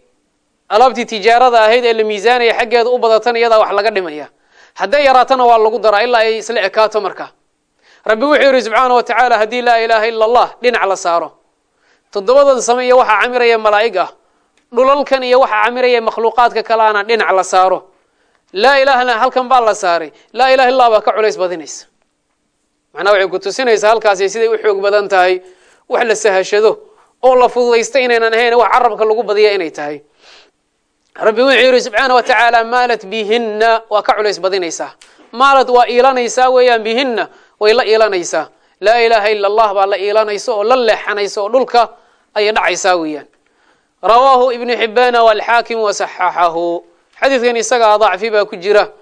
alaabtii tijaarada ahayd ee la miisaanaya xaggeeda u badatana iyadaa wax laga dhimaya. Hadday yaraatana waa lagu daraa ilaa ay isla ekaato marka. Rabbi wuxuu yidhi subxaana wa tacaala haddii laa ilaaha ila allah dhinac la saaro. Toddobadan same iyo waxaa camiraya malaa'ig ah dhulalkan iyo waxaa camiraya makhluuqaadka kaleana dhinac la saaro. Laa ilahna halkan baa la saaray. Laa ilaha illah baa ka culays badinaysa. Macnaha waxay ku tusinaysaa halkaasi siday u xoog badan tahay wax la sahashado oo la fududaysta inaynan ahayn wax carabka lagu badiya inay tahay. Rabbi wuxuu yidhi subxaana wa tacaala maalat bihinna waa ka culays badinaysaa. Maalad waa iilanaysaa weeyaan bihinna way la iilanaysaa. Laa ilaaha ila allah baa la iilanaysa oo la leexanaysa oo dhulka ayay dhacaysaa weeyaan rawaahu ibnu xibbaana walxaakim wasaxaxahu xadiidkan isagaa dacfi baa ku jira.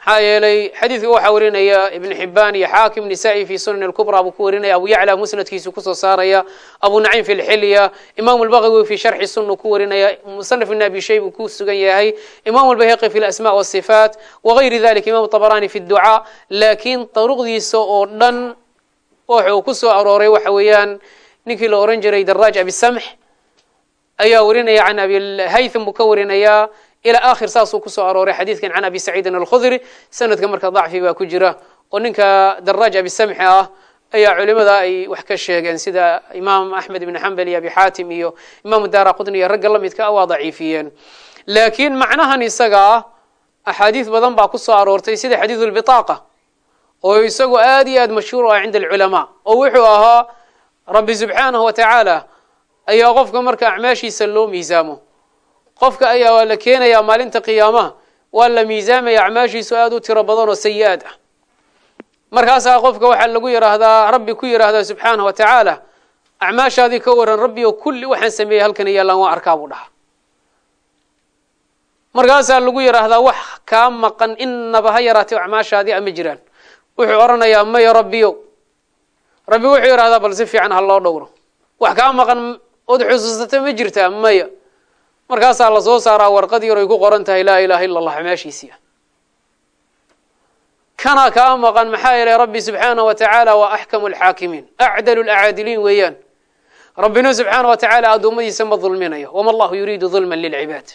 Maxaa yeelay xadiidka waxaa warinaya ibnu xibaan iyo xaakim nisaa-i fi sunan اlkubra buu ku warinaya abu yacla musnadkiisu ku soo saaraya abu nacim fi lxilya imam lbagawi fi sharxi sunna ku warinaya musanaf ibn abi shay buu ku sugan yahay imam lbayhaqi fi lasma wasifaat wagayri dalik imam طabarani fi ducaa laakiin daruqdiisa oo dhan wuxuu ku arooray waxa weeyaan ninkii la oran jiray daraaj abisamx ayaa warinaya can abilhaytham buu ka warinayaa ilى akhir saasuu ku soo arooray xadiidkan can abi saciidin alkhudri. Sanadka marka dacfi baa ku jira. Oo ninka daraaj abisamxi ah. Ayaa culimada ay wax ka sheegeen sida imaam axmed ibn xambal iyo abi xaatim iyo imam dara qudni iyo ragga lamidka ah waa daciifiyeen. Laakiin macnahan isaga ah axaadiis badan baa ku soo aroortay sida xadiidu lbitaaqa oo isagu aad iyo aad mashhuur ah cinda alculamaa oo wuxuu ahaa rabbi subxaanahu wa ayaa qofka marka acmaashiisa loo miisaamo. Qofka ayaa waa la keenayaa maalinta qiyaamaha waa la miisaamaya acmaashiisu aad u tiro badan oo sayi-aad ah. Markaasaa qofka waxaa lagu yidhaahdaa rabbi ku yidhaahdaa subxaanah wa tacaala acmaashaadii ka waran rabbi oo kulli waxaan sameeyey halkan yaallaan waa arkaa buu dhahaa. Markaasaa lagu yidhaahdaa wax kaa maqan inaba ha yaraatay acmaashaadii ama jiraan. Wuxuu odhanayaa maya rabbiyo rabbi wuxuu yidhahdaa bal si fiican ha loo dhowro. Wax kaa maqan ood xusuusata ma jirtaa? Maya. Markaasaa la soo saaraa warqad yar ay ku qoran tahay laa ilaha illa allah acmaashiisii kana kaa maqan maxaa yeelay rabbi subxaanah wa tacaala waa axkamu alxaakimiin acdalu lacaadiliin weeyaan. Rabbina subxaana wa tacaala addoommadiisa ma dulminayo wama allahu yuriidu dulman lilcibaad.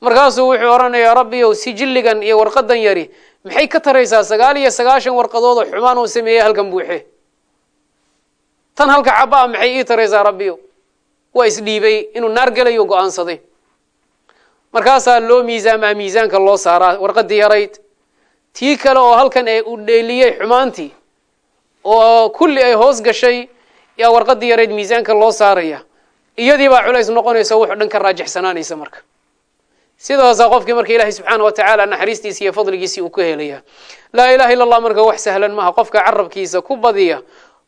Markaasuu wuxuu odhanayaa rabbiyow sijilligan iyo warqadan yari maxay ka taraysaa sagaal iyo sagaashan warqadood oo xumaan uu sameeyey halkan buuxe tan halka caba a maxay ii taraysaa rabbiyo? Waa isdhiibay inuu naar gelayo go'aansaday. Markaasaa loo miisaamaa miisaanka loo saaraa warqadii yarayd tii kale oo halkan uu dheeliyey xumaantii oo kulli ay hoos gashay yaa warqadii yarayd miisaanka loo saaraya. Iyadii baa culays noqonaysa wuxuu dhan ka raajixsanaanaysa marka. Sidaasaa qofkii marka ilaahay subxaana wa tacaala naxariistiisi iyo fadligiisii uu ka helaya laa ilaha illa allah marka wax sahlan maaha qofka carabkiisa ku badiya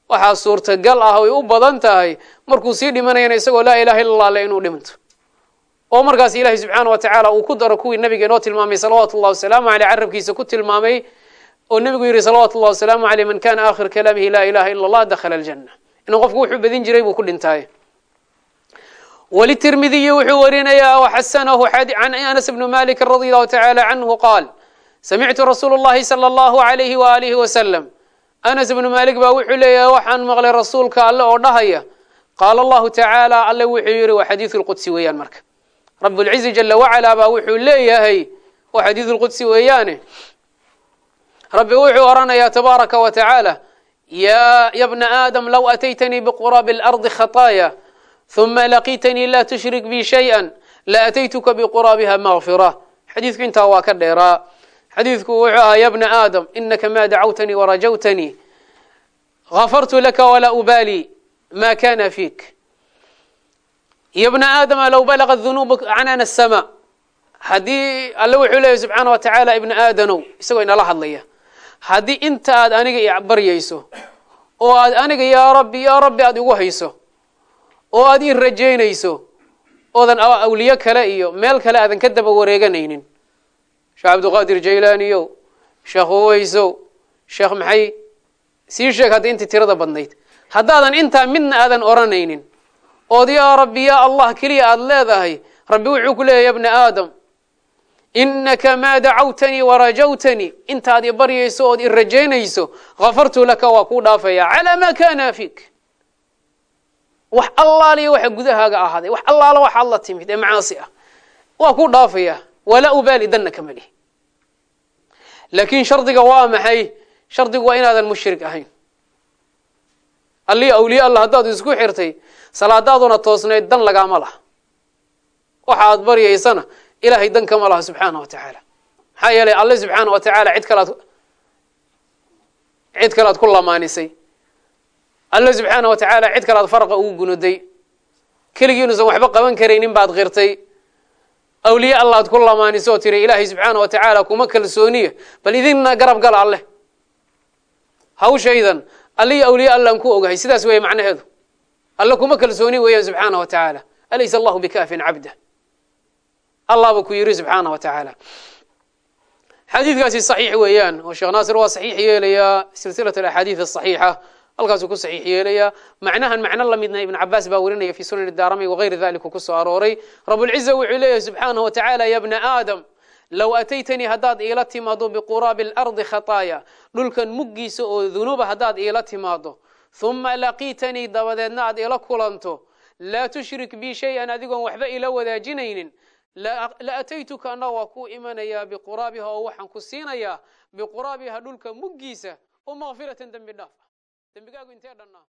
waxaa suurtagal ah ay u badan tahay markuu sii dhimanayana isagoo laa ilaha illa allah le inuu dhimanto. Oo markaas ilaahay subxaana wa tacaala uu ku daro kuwii nabiga inoo tilmaamay salawaatu llahi wasalaamu aleyh carabkiisa ku tilmaamay oo nebigu yihi salawaatu llahi wasalaamu aleyh man kana akhir kalaamihi laa ilaha illa allah dakhala aljanna. Inuu qofku wuxuu badin jiray buu ku dhintaaye wltirmidiyi wuxuu warinayaa waxasanahu can anas bni maliki radi allahu tacala canhu qaal samictu rasuulu llahi sala allahu alayhi anas ibnu maalik baa wuxuu leeyahay waxaan maqlay rasuulka alle oo dhahaya. Qaala allahu tacaala alle wuxuu yidhi waa xadiidu lqudsi weeyaan marka. Rablcizi jela wacalaa baa wuxuu leeyahay waa xadiidu lqudsi weeyaane. Rabbi wuxuu oranayaa tabaaraka wa tacaala ya ya bna aadam low ataytanii biquraabi اlardi khataaya uma laqiitanii laa tushrik bi shayئa la ataytuka biquraabiha makfira xadiidku intaa waa ka dheeraa xadiidku wuxuu ahaa ya bna aadam inaka ma dacawtanii warajawtanii gafartu laka walaa ubaali ma kana fiik. Ya bna aadama low balagat dunuub canana الsma haddii alle wuxuu leeyahy subxaana wa tacaala ibna aadanow isagoo inala hadlaya. Haddii inta aad aniga baryayso oo aad aniga yaa rabbi yaa rabbi aad igu hayso oo aad ii rajaynayso oodan awliye kale iyo meel kale aadan ka daba wareeganaynin sheekh cabdiqaadir jaylaaniyow sheekh uweysow sheekh maxay sii sheeg hadda intii tirada badnayd. Haddaadan intaa midna aadan odhanaynin ood yaa rabbi yaa allah keliya aada leedahay rabbi wuxuu ku leeyahy ya bna aadam inaka maa dacawtanii warajawtanii intaad i baryayso ood i rajaynayso gafartu laka waa kuu dhaafaya. Calaa ma kana fiik wax allaaliyo waxa gudahaaga ahaaday. Wax allaala waxaad la timid ee macaasi ah walaa ubaali danna kama lihi laakiin shardiga waa maxay shardigu waa inaadan mushrik ahayn allii awliye allah haddaad isku xirtay salaadaaduna toosnayd dan lagaama laha waxa aad baryaysana ilahay dan kama laha subxaana wa tacaala maxaa yeelay alle subxaana wa tacaala cid kalaad cid kalead ku lamaanisay alle subxaana wa tacaala cid kalead farqa ugu gunuday keligii inuusan waxba qaban karaynin baad qirtay awliye allaad ku lamaaniso tiri ilaahay subxaana wa tacaala kuma kalsooniya bal idinna garab gala alleh hawshaydan allihi awliye allaan ku ogahay sidaas weeye macnaheedu. Alle kuma kalsooni weeyaan subxaana wa tacaala alaysa allahu bikaafin cabda allah buu ku yidhi subxaana wa tacaala xadiidkaasi saxiix weeyaan oo sheekh naasir waa saxiix yeelayaa silsilat alaxaadiid asaxiixa halkaasuu ku saxiix yeelayaa macnahan macno la midna ibn cabaas baa werinaya fi sunan daarami wagayri daliku ku soo arooray. Rabulciza wuxuu leeyahay subxaana wa tacaala ya bna aadam low ataytanii haddaad iila timaado biquraabi alardi khataaya dhulkan muggiisa oo dunuuba haddaad iila timaado huma laqiitanii dabadeedna aad ila kulanto laa tushrik bi shay-an adigoon waxba ila wadaajinaynin la ataytuka anna waa ku imanayaa biquraabiha oo waxaan ku siinayaa biquraabiha dhulka muggiisa oo makfiratan dembi dhaaf dembigaagu intee dhannaa